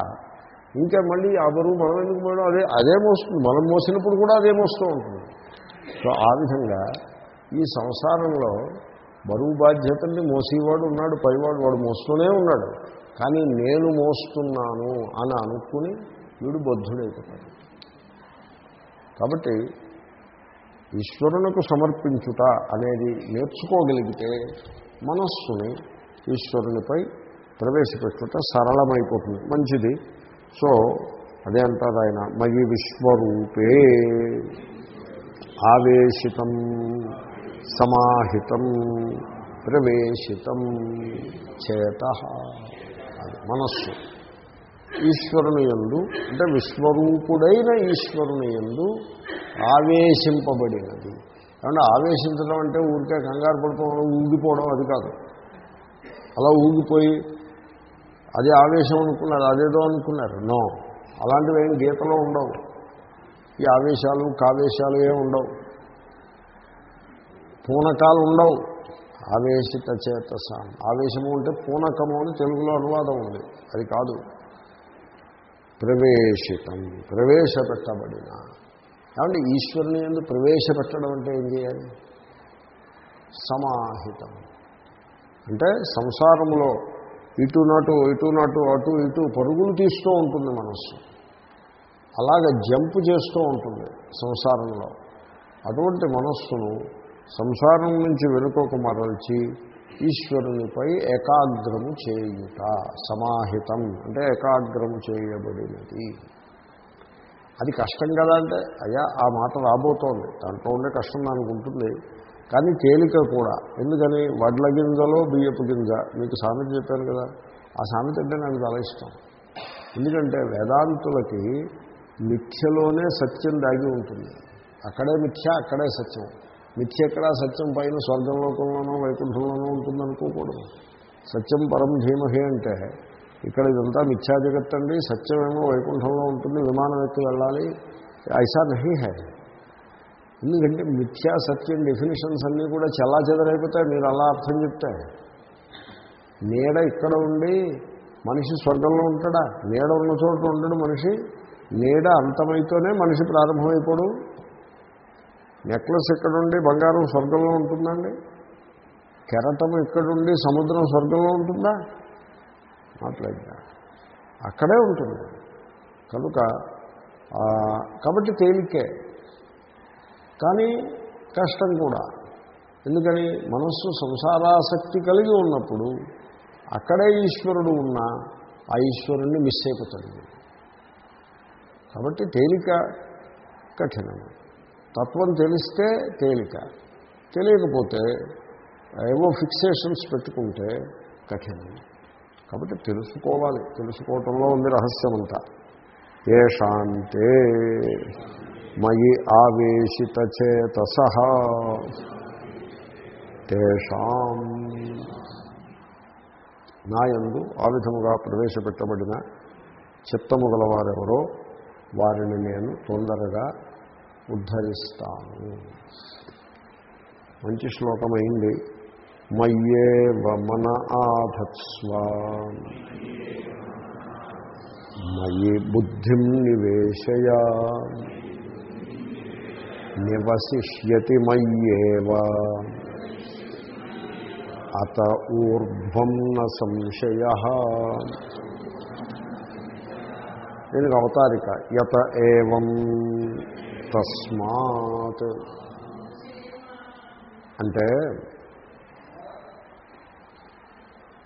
ఇంకా మళ్ళీ ఆ బరువు మనం ఎందుకు పోయడం అదే అదే మోస్తుంది. మనం మోసినప్పుడు కూడా అదే మోస్తూ ఉంటుంది. సో ఆ విధంగా ఈ సంసారంలో బరువు బాధ్యతల్ని మోసేవాడు ఉన్నాడు పైవాడు వాడు మోస్తూనే ఉన్నాడు. కానీ నేను మోస్తున్నాను అని అనుకుని వీడు బద్ధుడైపోతాడు. కాబట్టి ఈశ్వరునకు సమర్పించుట అనేది నేర్చుకోగలిగితే మనస్సుని ఈశ్వరునిపై ప్రవేశపెట్టుట సరళమైపోతుంది. మంచిది. సో అదే అంటారు ఆయన మయి విశ్వరూపే ఆవేశితం సమాహితం ప్రవేశితం చేత. మనస్సు. ఈశ్వరుని యందు అంటే విశ్వరూపుడైన ఈశ్వరుని ఎందు ఆవేశింపబడినది. ఏమంటే ఆవేశించడం అంటే ఊరికే కంగారు పడిపోవడం ఊగిపోవడం అది కాదు. అలా ఊగిపోయి అది ఆవేశం అనుకున్నారు అదేదో అనుకున్నారు. నో అలాంటివి ఏం గీతలో ఉండవు. ఈ ఆవేశాలు కావేశాలు ఏమి ఉండవు. పూనకాలు ఉండవు. ఆవేశిత చేతస. ఆవేశము అంటే పూనకము అని తెలుగులో అనువాదం ఉంది. అది కాదు. ప్రవేశితం ప్రవేశపెట్టబడిన ఏమంటే ఈశ్వరుని ఎందు ప్రవేశపెట్టడం అంటే ఏం చేయాలి? సమాహితం. అంటే సంసారంలో ఇటు నాటు ఇటు నాటు అటు ఇటు పరుగులు తీస్తూ ఉంటుంది మనస్సు. అలాగ జంప్ చేస్తూ ఉంటుంది సంసారంలో. అటువంటి మనస్సును సంసారం నుంచి వెనుకకు మరల్చి ఈశ్వరునిపై ఏకాగ్రము చేయుట సమాహితం. అంటే ఏకాగ్రము చేయబడినది. అది కష్టం కదా అంటే అయ్యా ఆ మాట రాబోతోంది. దాంట్లో ఉండే కష్టం అనుకుంటుంది కానీ తేలిక కూడా. ఎందుకని? వడ్ల గింజలో బియ్యపు గింజ. మీకు సామెత చెప్పాను కదా. ఆ సామెత అంటే నాకు చాలా ఇష్టం. ఎందుకంటే వేదాంతులకి మిథ్యలోనే సత్యం దాగి ఉంటుంది. అక్కడే మిథ్య అక్కడే సత్యం. మిథ్య ఎక్కడ సత్యం పైన స్వర్గంలోకంలోనో వైకుంఠంలోనో ఉంటుందనుకోకూడదు. సత్యం పరం ధీమహే అంటే ఇక్కడ ఇదంతా మిథ్యా జగత్ అండి. సత్యమేమో వైకుంఠంలో ఉంటుంది విమానం ఎక్కి వెళ్ళాలి. ఐసా నహి హై ఎందుకంటే మిథ్యా సత్యం డెఫినేషన్స్ అన్నీ కూడా చల్లా చెదరైపోతాయి మీరు అలా అర్థం చెప్తే నీడ ఇక్కడ ఉండి మనిషి స్వర్గంలో ఉంటాడా? నీడ ఉన్న చోట ఉండడు మనిషి. నీడ అంతమైతేనే మనిషి ప్రారంభమైపోడు. నెక్లెస్ ఇక్కడుండి బంగారం స్వర్గంలో ఉంటుందండి. కెరటం ఇక్కడుండి సముద్రం స్వర్గంలో ఉంటుందా? మాట్లాడినా. అక్కడే ఉంటుంది. కనుక కాబట్టి తేలికే. కానీ కష్టం కూడా. ఎందుకని? మనస్సు సంసారాసక్తి కలిగి ఉన్నప్పుడు అక్కడే ఈశ్వరుడు ఉన్నా ఆ ఈశ్వరుణ్ణి మిస్ అయిపోతుంది కాబట్టి తేలిక కఠినము తత్వం తెలిస్తే తేలిక. తెలియకపోతే ఏవో ఫిక్సేషన్స్ పెట్టుకుంటే కఠినము కాబట్టి తెలుసుకోవాలి. తెలుసుకోవటంలో ఉంది రహస్యమంతా. ఏషాంతే మయి ఆవేశిత చేతస. తేషాం. నాయందు ఆ విధముగా ప్రవేశపెట్టబడిన చిత్తము గలవారెవరో వారిని నేను తొందరగా ఉద్ధరిస్తాను. మంచి శ్లోకమైంది. మయ్యేవ మన ఆధత్స్వ. మయి బుద్ధిం నివేశయ. నివసిష్యతి మయ్యేవ. అత ఊర్ధ్వం న సంశయ. దీనికి అవతారిక యత ఏవం తస్మాత్. అంటే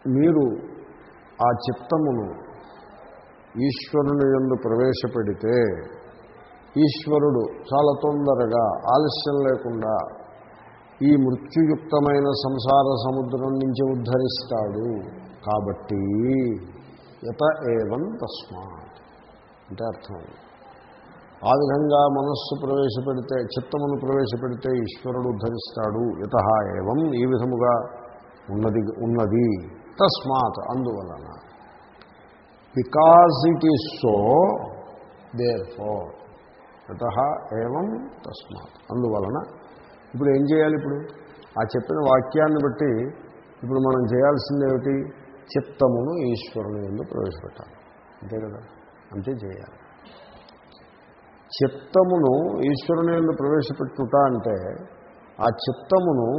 మీరు ఆ చిత్తమును ఈశ్వరుని ఎందు ప్రవేశపెడితే ఈశ్వరుడు చాలా తొందరగా ఆలస్యం లేకుండా ఈ మృత్యుయుక్తమైన సంసార సముద్రం నుంచి ఉద్ధరిస్తాడు. కాబట్టి యత ఏవం తస్మాత్ అంటే అర్థం. ఆ విధంగా మనస్సు ప్రవేశపెడితే చిత్తమును ప్రవేశపెడితే ఈశ్వరుడు ఉద్ధరిస్తాడు. యత ఏవం ఈ విధముగా ఉన్నది ఉన్నది. తస్మాత్ అందువలన. Because it is so therefore యత ఏవం తస్మాత్. అందువలన ఇప్పుడు ఏం చేయాలి ఇప్పుడు? ఆ చెప్పిన వాక్యాన్ని బట్టి ఇప్పుడు మనం చేయాల్సిందేమిటి చిత్తమును ఈశ్వరుని ఎందు ప్రవేశపెట్టాలి. అంతే కదా? అంతే చేయాలి. చిత్తమును ఈశ్వరుని ఎందు ప్రవేశపెట్టుట అంటే ఆ చిత్తమును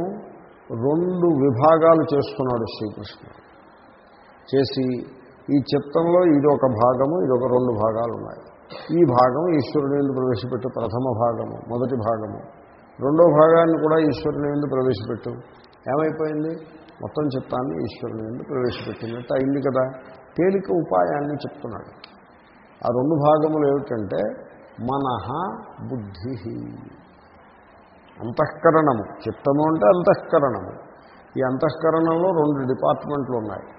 రెండు విభాగాలు చేసుకున్నాడు శ్రీకృష్ణుడు. చేసి ఈ చిత్తంలో ఇదొక భాగము ఇదొక రెండు భాగాలు ఉన్నాయి ఈ భాగం ఈశ్వరుని ఎందు ప్రవేశపెట్టు ప్రథమ భాగము మొదటి భాగము. రెండో భాగాన్ని కూడా ఈశ్వరుని ఎందు ప్రవేశపెట్టు. ఏమైపోయింది? మొత్తం చిత్తాన్ని ఈశ్వరుని ఎందు ప్రవేశపెట్టినట్టు అయింది కదా. తేలిక ఉపాయాన్ని చెప్తున్నాడు. ఆ రెండు భాగములు ఏమిటంటే మనహ బుద్ధి. అంతఃకరణము. చిత్తము అంటే అంతఃకరణము. ఈ అంతఃకరణంలో రెండు డిపార్ట్మెంట్లు ఉన్నాయి.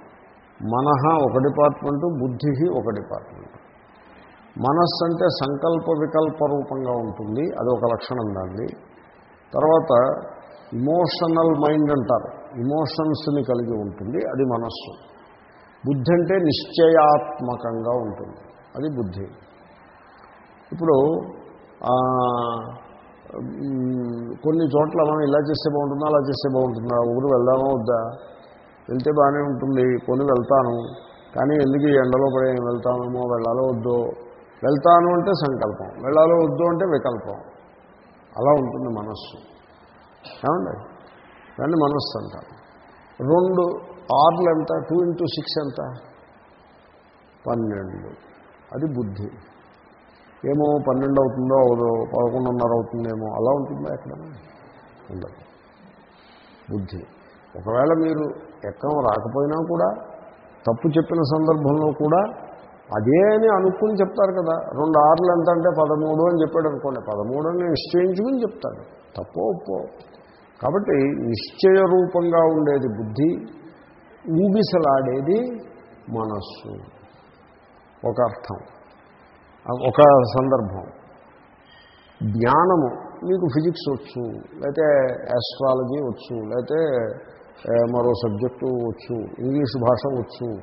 మనహ ఒక డిపార్ట్మెంటు బుద్ధి ఒక డిపార్ట్మెంట్. మనస్సు అంటే సంకల్ప వికల్ప రూపంగా ఉంటుంది అది ఒక లక్షణం దాన్ని తర్వాత ఇమోషనల్ మైండ్ అంటారు ఇమోషన్స్ని కలిగి ఉంటుంది అది మనస్సు. బుద్ధి అంటే నిశ్చయాత్మకంగా ఉంటుంది అది బుద్ధి. ఇప్పుడు కొన్ని చోట్ల మనం ఇలా చేస్తే బాగుంటుందా అలా చేస్తే బాగుంటుందా ఊరు వెళ్దామా వద్దా? వెళ్తే బాగానే ఉంటుంది కొని వెళ్తాను. కానీ ఎందుకు ఈ ఎండలో పడే వెళ్తామేమో వెళ్ళాలో వద్దో? వెళ్తాను అంటే సంకల్పం వెళ్ళాలో వద్దు అంటే వికల్పం. అలా ఉంటుంది మనస్సు. ఏమండి? దాన్ని మనస్సు అంటారు. రెండు ఆర్లు ఎంత? టూ ఇంటూ సిక్స్ ఎంత? పన్నెండు. అది బుద్ధి. ఏమో పన్నెండు అవుతుందో అవుదో పదకొండున్నర అవుతుందేమో అలా ఉంటుందా ఎక్కడ ఉండదు. బుద్ధి. ఒకవేళ మీరు ఎక్కం రాకపోయినా కూడా తప్పు చెప్పిన సందర్భంలో కూడా అదే అని అనుకుని చెప్తారు కదా. రెండు ఆరులు ఎంత అంటే పదమూడు అని చెప్పాడు అనుకోండి. పదమూడు అని నిశ్చయించుకుని చెప్తాడు తప్పో ఒప్పో. కాబట్టి నిశ్చయ రూపంగా ఉండేది బుద్ధి ఊగిసలాడేది మనస్సు. ఒక అర్థం. ఒక సందర్భం. జ్ఞానము మీకు ఫిజిక్స్ వచ్చు లేకపోతే యాస్ట్రాలజీ వచ్చు లేకపోతే మరో సబ్జెక్టు వచ్చు ఇంగ్లీష్ భాష వచ్చు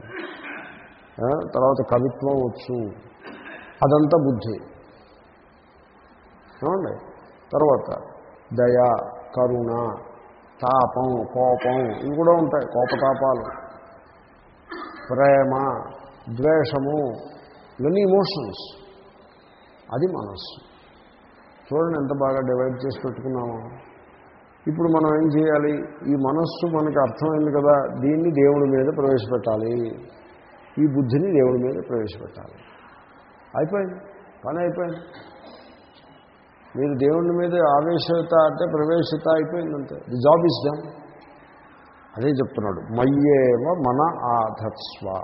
తర్వాత కవిత్వం వచ్చు అదంతా బుద్ధి. ఏమండి? తర్వాత దయ కరుణ తాపం కోపం ఇవి కూడా ఉంటాయి కోపతాపాలు. ప్రేమ ద్వేషము ఇవన్నీ ఇమోషన్స్ అది మనస్సు. చూడండి ఎంత బాగా డివైడ్ చేసి పెట్టుకున్నామో. ఇప్పుడు మనం ఏం చేయాలి? ఈ మనస్సు మనకి అర్థమైంది కదా దీన్ని దేవుడి మీద ప్రవేశపెట్టాలి. ఈ బుద్ధిని దేవుడి మీద ప్రవేశపెట్టాలి. అయిపోయింది. పని అయిపోయింది. మీరు దేవుడి మీద ఆవేశత అంటే ప్రవేశత అయిపోయిందంటే ది జాబ్ ఇస్ డన్ అదే చెప్తున్నాడు. మయ్యేవ మన ఆధత్స్వ.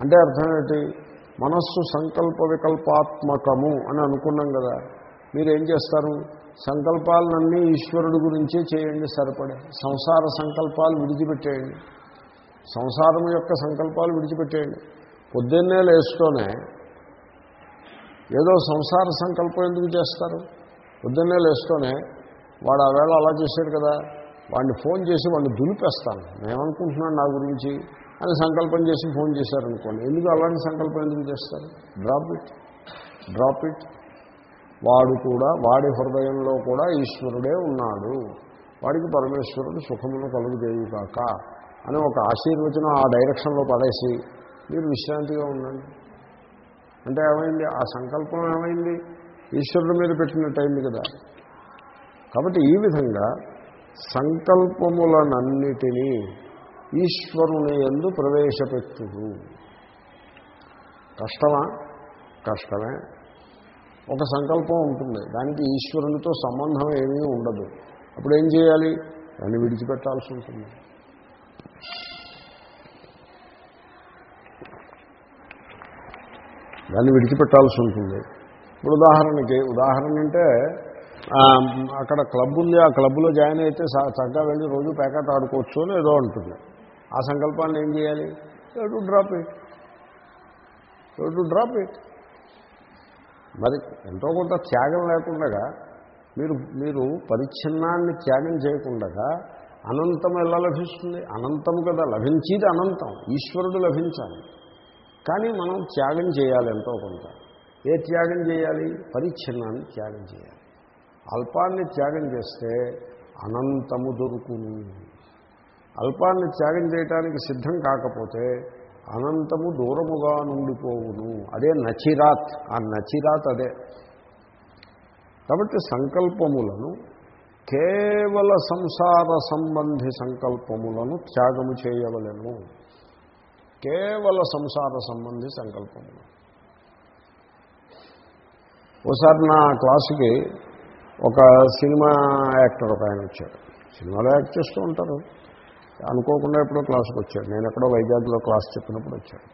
అంటే అర్థం ఏంటి? మనస్సు సంకల్ప వికల్పాత్మకము అని అనుకున్నాం కదా. మీరేం చేస్తారు? సంకల్పాలన్నీ ఈశ్వరుడు గురించే చేయండి సరిపడే. సంసార సంకల్పాలు విడిచిపెట్టేయండి. సంసారం యొక్క సంకల్పాలు విడిచిపెట్టేయండి. పొద్దున్నే లేస్తూనే ఏదో సంసార సంకల్పం ఎందుకు చేస్తారు? పొద్దున్నే లేస్తూనే వాడు ఆ వేళ అలా చేశాడు కదా వాడిని ఫోన్ చేసి వాడిని దులిపేస్తాను. నేనేమనుకుంటున్నాను నా గురించి? అని సంకల్పం చేసి ఫోన్ చేశారనుకోండి. ఎందుకు అలాంటి సంకల్పం ఎందుకు చేస్తారు? Drop it. Drop it. వాడు కూడా వాడి హృదయంలో కూడా ఈశ్వరుడే ఉన్నాడు. వాడికి పరమేశ్వరుడు సుఖమును కలుగు కాక అని ఒక ఆశీర్వచనం ఆ డైరెక్షన్లో పడేసి మీరు విశ్రాంతిగా ఉండండి. అంటే ఏమైంది? ఆ సంకల్పం ఏమైంది? ఈశ్వరుడి మీద పెట్టినట్టయింది కదా. కాబట్టి ఈ విధంగా సంకల్పములనన్నిటినీ ఈశ్వరుని ఎందు ప్రవేశపెట్టుడు. కష్టమా? కష్టమే. ఒక సంకల్పం ఉంటుంది. దానికి ఈశ్వరునితో సంబంధం ఏమీ ఉండదు. అప్పుడు ఏం చేయాలి? దాన్ని విడిచిపెట్టాల్సి ఉంటుంది. దాన్ని విడిచిపెట్టాల్సి ఉంటుంది. ఇప్పుడు ఉదాహరణకి ఉదాహరణ అంటే అక్కడ క్లబ్ ఉంది ఆ క్లబ్లో జాయిన్ అయితే చక్కగా వెళ్ళి రోజు ప్యాకెట్ ఆడుకోవచ్చు అని ఏదో ఉంటుంది ఆ సంకల్పాన్ని ఏం చేయాలి? To drop it to drop it మరి ఎంతో కొంత త్యాగం లేకుండా మీరు మీరు పరిచ్ఛిన్నాన్ని త్యాగం చేయకుండా అనంతం ఎలా లభిస్తుంది? అనంతం కదా లభించేది అనంతం. ఈశ్వరుడు లభించాలి. కానీ మనం త్యాగం చేయాలి ఎంతో కొంత. ఏ త్యాగం చేయాలి? పరిచ్ఛిన్నాన్ని త్యాగం చేయాలి. అల్పాన్ని త్యాగం చేస్తే అనంతము దొరుకును. అల్పాన్ని త్యాగం చేయటానికి సిద్ధం కాకపోతే అనంతము దూరముగా నుండిపోవును. అదే నచిరాత్. ఆ నచిరాత్ అదే. కాబట్టి సంకల్పములను కేవల సంసార సంబంధి సంకల్పములను త్యాగము చేయవలను. కేవల సంసార సంబంధి సంకల్పములు. ఓసారి నా క్లాసుకి ఒక సినిమా యాక్టర్ ఒక ఆయన వచ్చాడు సినిమాలో యాక్ట్ చేస్తూ ఉంటారు. అనుకోకుండా ఎప్పుడో క్లాసుకి వచ్చాడు. నేను ఎక్కడో వైజాగ్లో క్లాస్ చెప్పినప్పుడు వచ్చాడు.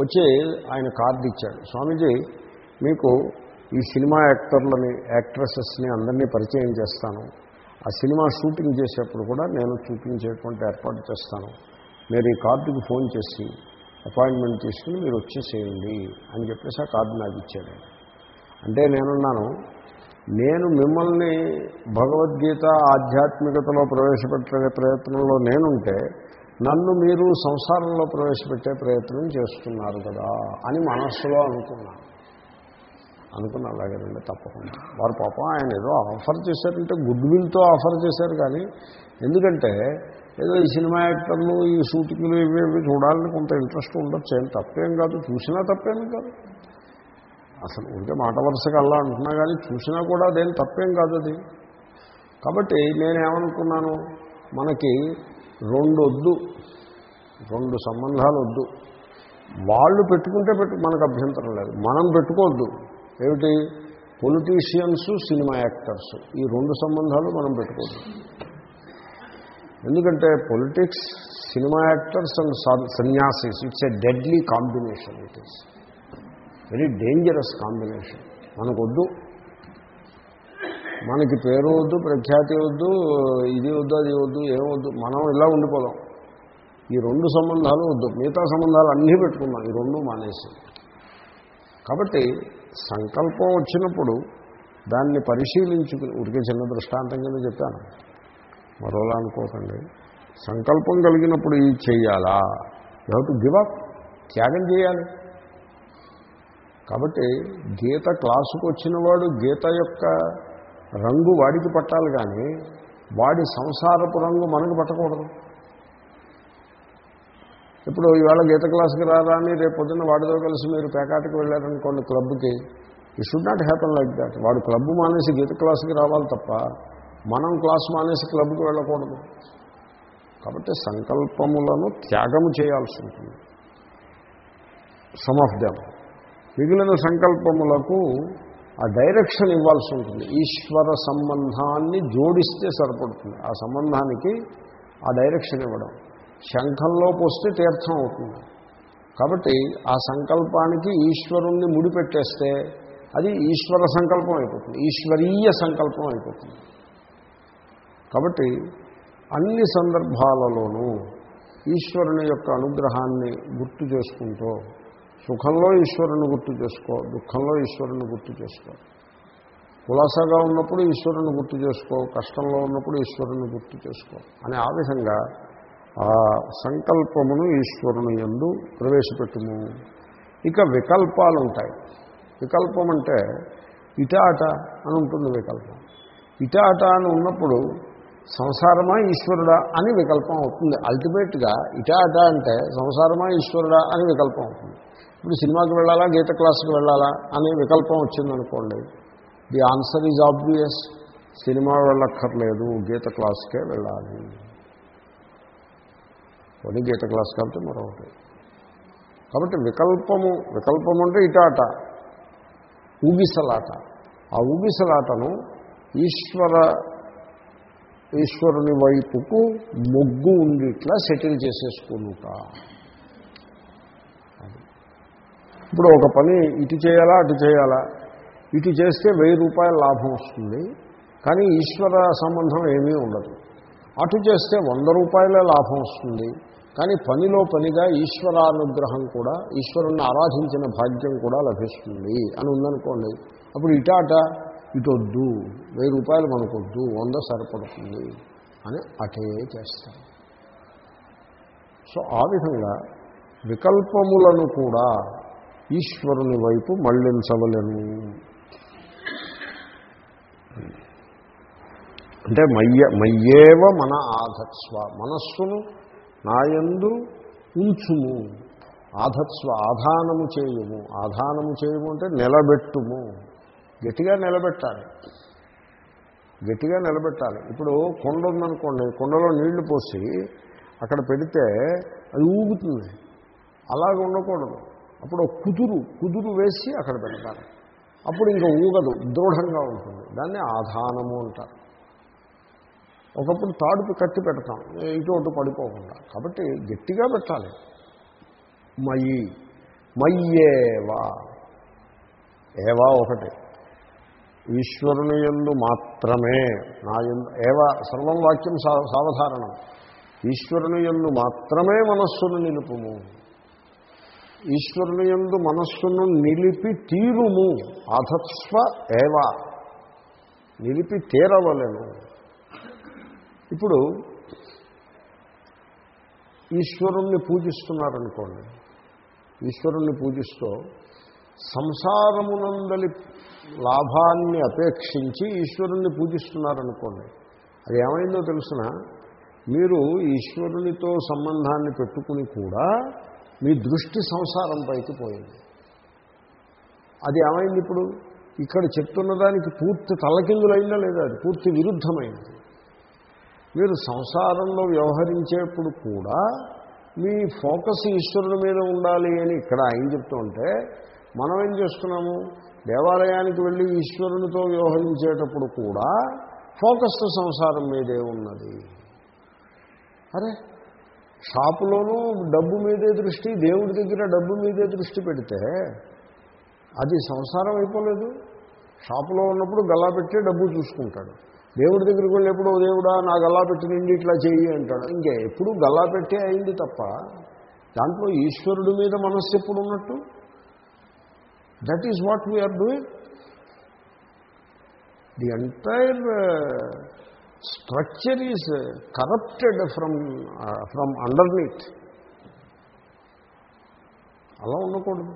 వచ్చి ఆయన కార్డు ఇచ్చాడు. స్వామీజీ మీకు ఈ సినిమా యాక్టర్లని యాక్ట్రసెస్ని అందరినీ పరిచయం చేస్తాను. ఆ సినిమా షూటింగ్ చేసేప్పుడు కూడా నేను చూపించేటువంటి ఏర్పాటు చేస్తాను. మీరు ఈ కార్డుకి ఫోన్ చేసి అపాయింట్మెంట్ తీసుకుని మీరు వచ్చేసేయండి అని చెప్పేసి ఆ కార్డు నాకు ఇచ్చాడు అంటే నేనున్నాను నేను మిమ్మల్ని భగవద్గీత ఆధ్యాత్మికతలో ప్రవేశపెట్టే ప్రయత్నంలో నేనుంటే నన్ను మీరు సంసారంలో ప్రవేశపెట్టే ప్రయత్నం చేస్తున్నారు కదా అని మనస్సులో అనుకున్నాను. అనుకున్న అలాగేనండి తప్పకుండా. వారు పాపం ఆయన ఏదో ఆఫర్ చేశారంటే గుడ్ విల్తో ఆఫర్ చేశారు కానీ ఎందుకంటే ఏదో ఈ సినిమా యాక్టర్లు ఈ షూటింగ్లు ఇవి ఇవి చూడాలని కొంత ఇంట్రెస్ట్ ఉండొచ్చు. ఏం తప్పేం కాదు చూసినా తప్పేం కాదు. అసలు ఉంటే మాట వరుసగా అలా అంటున్నా కానీ చూసినా కూడా అదేం తప్పేం కాదు అది. కాబట్టి నేనేమనుకున్నాను మనకి రెండు వద్దు రెండు సంబంధాలు వద్దు వాళ్ళు పెట్టుకుంటే పెట్టు మనకు అభ్యంతరం లేదు. మనం పెట్టుకోవద్దు. ఏమిటి? Politicians cinema actors. ఈ రెండు సంబంధాలు మనం పెట్టుకోవద్దు. ఎందుకంటే politics cinema actors and sannyasis it's a deadly combination it is. Very dangerous combination. మనకొద్దు. మనకి పేరు వద్దు ప్రఖ్యాతి వద్దు ఇది వద్దు అది వద్దు ఏమొద్దు మనం ఇలా ఉండిపోదాం. ఈ రెండు సంబంధాలు వద్దు. మిగతా సంబంధాలు అన్నీ పెట్టుకున్నాం ఈ రెండు మానేసి. కాబట్టి సంకల్పం వచ్చినప్పుడు దాన్ని పరిశీలించుకుని ఉడికే చిన్న దృష్టాంతం కింద చెప్పాను. మరోలా అనుకోకండి. సంకల్పం కలిగినప్పుడు ఇది చేయాలా యూ టు గివ్ అప్. త్యాగం చేయాలి. కాబట్టి గీత క్లాసుకు వచ్చిన వాడు గీత యొక్క రంగు వాడికి పట్టాలి కానీ వాడి సంసారపు రంగు మనకు పట్టకూడదు. ఇప్పుడు ఈవేళ గీత క్లాస్కి రారా అని రేపు పొద్దున్న వాడితో కలిసి మీరు పేకాటకి వెళ్ళారనుకోండి క్లబ్కి ఈ should not happen like that వాడు క్లబ్ మానేసి గీత క్లాస్కి రావాలి తప్ప మనం క్లాస్ మానేసి క్లబ్కి వెళ్ళకూడదు. కాబట్టి సంకల్పములను త్యాగము చేయాల్సి ఉంటుంది. సమ్ ఆఫ్ దెమ్ మిగిలిన సంకల్పములకు ఆ డైరెక్షన్ ఇవ్వాల్సి ఉంటుంది. ఈశ్వర సంబంధాన్ని జోడిస్తే సరిపడుతుంది. ఆ సంబంధానికి ఆ డైరెక్షన్ ఇవ్వడం. శంఖంలో పోస్తే తీర్థం అవుతుంది. కాబట్టి ఆ సంకల్పానికి ఈశ్వరుణ్ణి ముడిపెట్టేస్తే అది ఈశ్వర సంకల్పం అయిపోతుంది. ఈశ్వరీయ సంకల్పం అయిపోతుంది. కాబట్టి అన్ని సందర్భాలలోనూ ఈశ్వరుని యొక్క అనుగ్రహాన్ని గుర్తు చేసుకుంటూ సుఖంలో ఈశ్వరుని గుర్తు చేసుకో దుఃఖంలో ఈశ్వరుని గుర్తు చేసుకో. కులాసాగా ఉన్నప్పుడు ఈశ్వరుని గుర్తు చేసుకో కష్టంలో ఉన్నప్పుడు ఈశ్వరుని గుర్తు చేసుకో. అని ఆ విధంగా ఆ సంకల్పమును ఈశ్వరుని ఎందు ప్రవేశపెట్టుము. ఇక వికల్పాలు ఉంటాయి వికల్పం అంటే ఇటాట అని ఉంటుంది వికల్పం. ఇటాట అని ఉన్నప్పుడు సంసారమా ఈశ్వరుడా అని వికల్పం అవుతుంది. అల్టిమేట్గా ఇటాట అంటే సంసారమా ఈశ్వరుడా అని వికల్పం అవుతుంది. ఇప్పుడు సినిమాకి వెళ్ళాలా గీత క్లాస్కి వెళ్ళాలా అనే వికల్పం వచ్చిందనుకోండి. The answer is obvious. Cinema వెళ్ళక్కర్లేదు గీత క్లాస్కే వెళ్ళాలి. కొన్ని గీత క్లాస్ కాబట్టి మరొకటి. కాబట్టి వికల్పము వికల్పము అంటే ఇటాట ఊగిసలాట. ఆ ఊగిసలాటను ఈశ్వర ఈశ్వరుని వైపుకు మొగ్గు ఉండిట్లా సెటిల్ చేసేసుకునుట. ఇప్పుడు ఒక పని ఇటు చేయాలా అటు చేయాలా? ఇటు చేస్తే వెయ్యి రూపాయల లాభం వస్తుంది. కానీ ఈశ్వర సంబంధం ఏమీ ఉండదు. అటు చేస్తే వంద రూపాయల లాభం వస్తుంది. కానీ పనిలో పనిగా ఈశ్వరానుగ్రహం కూడా ఈశ్వరుణ్ణి ఆరాధించిన భాగ్యం కూడా లభిస్తుంది అని ఉందనుకోండి. అప్పుడు ఇటాట ఇటొద్దు వెయ్యి రూపాయలు మనకొద్దు వంద సరిపడుతుంది అని అటే చేస్తాం సో ఆ విధంగా వికల్పములను కూడా ఈశ్వరుని వైపు మళ్ళించవలను అంటే మయ్య మయ్యేవ మన ఆధత్స్వ. మనస్సును నాయందు ఉంచుము. ఆధత్స్వ ఆధానము చేయము. ఆధానము చేయము అంటే నిలబెట్టుము. గట్టిగా నిలబెట్టాలి. గట్టిగా నిలబెట్టాలి. ఇప్పుడు కొండ ఉందనుకోండి కొండలో నీళ్ళు పోసి అక్కడ పెడితే అది ఊగుతుంది. అలాగ ఉండకూడదు. అప్పుడు కుదురు కుదురు వేసి అక్కడ పెడతారు. అప్పుడు ఇంకా ఊగదు దృఢంగా ఉంటుంది. దాన్ని ఆధానము అంటారు. ఒకప్పుడు తాడుపు కట్టి పెడతాం ఇటువంటి పడిపోకుండా. కాబట్టి గట్టిగా పెట్టాలి. మయి మయ్యేవా. ఏవా ఒకటి. ఈశ్వరుని ఎందు మాత్రమే నా ఎందు ఏవా సర్వం వాక్యం సా- సావధారణం. ఈశ్వరుని ఎందు మాత్రమే మనస్సును నిలుపుము. ఈశ్వరుని ఎందు మనస్సును నిలిపి తీరుము. అధత్స్వ ఏవా. నిలిపి తీరవలను. ఇప్పుడు ఈశ్వరుణ్ణి పూజిస్తున్నారనుకోండి. ఈశ్వరుణ్ణి పూజిస్తూ సంసారమునందలి లాభాన్ని అపేక్షించి ఈశ్వరుణ్ణి పూజిస్తున్నారనుకోండి. అది ఏమైందో తెలుసిన? మీరు ఈశ్వరునితో సంబంధాన్ని పెట్టుకుని కూడా మీ దృష్టి సంసారం పైకి పోయింది. అది ఏమైంది ఇప్పుడు? ఇక్కడ చెప్తున్న దానికి పూర్తి తలకిందులైందా లేదా? అది పూర్తి విరుద్ధమైంది. మీరు సంసారంలో వ్యవహరించేప్పుడు కూడా మీ ఫోకస్ ఈశ్వరుని మీద ఉండాలి అని ఇక్కడ ఆయన చెప్తుంటే మనం ఏం చేస్తున్నాము? దేవాలయానికి వెళ్ళి ఈశ్వరునితో వ్యవహరించేటప్పుడు కూడా ఫోకస్ సంసారం మీదే ఉన్నది. అరే షాపులోనూ డబ్బు మీదే దృష్టి దేవుడి దగ్గర డబ్బు మీదే దృష్టి పెడితే అది సంసారం అయిపోలేదు. షాపులో ఉన్నప్పుడు గల్లా పెట్టి డబ్బు చూసుకుంటాడు. దేవుడి దగ్గరికి వెళ్ళేప్పుడు "ఓ దేవుడా నా గల్లా పెట్టి నిండి ఇట్లా చేయి అంటాడు. ఇంకే ఎప్పుడు గల్లా పెట్టే అయింది తప్ప దాంట్లో ఈశ్వరుడి మీద మనస్సు ఎప్పుడు ఉన్నట్టు? That is what we are doing the entire structure is corrupted from from underneath అలా ఉండకూడదు.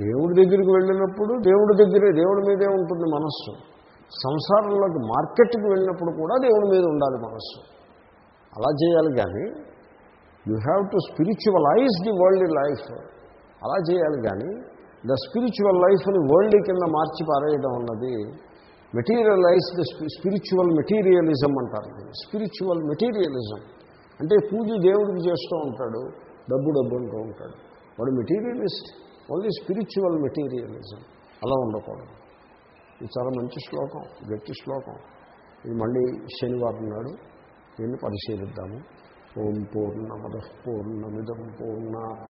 దేవుడి దగ్గరికి వెళ్ళినప్పుడు దేవుడి దగ్గరే దేవుడి మీదే ఉంటుంది మనస్సు. సంసారంలోకి మార్కెట్కి వెళ్ళినప్పుడు కూడా దేవుడి మీద ఉండాలి మనస్సు. అలా చేయాలి కానీ you have to spiritualize the world life అలా చేయాలి కానీ ద స్పిరిచువల్ లైఫ్ని వరల్డ్ కింద మార్చి పారేయడం అన్నది మెటీరియలైజ్డ్ స్పిరిచువల్ మెటీరియలిజం అంటారు. Spiritual materialism. అంటే పూజ దేవుడికి చేస్తూ ఉంటాడు డబ్బు డబ్బు అంటూ ఉంటాడు. వాడు మెటీరియలిస్ట్ ఓన్లీ స్పిరిచువల్ మెటీరియలిజం. అలా ఉండకూడదు. ఇది చాలా మంచి శ్లోకం గట్టి శ్లోకం. ఇది మళ్ళీ శనివారం నాడు దీన్ని పరిశీలిద్దాము. ఓం పూర్ణమద పూర్ణమిదం పూర్ణ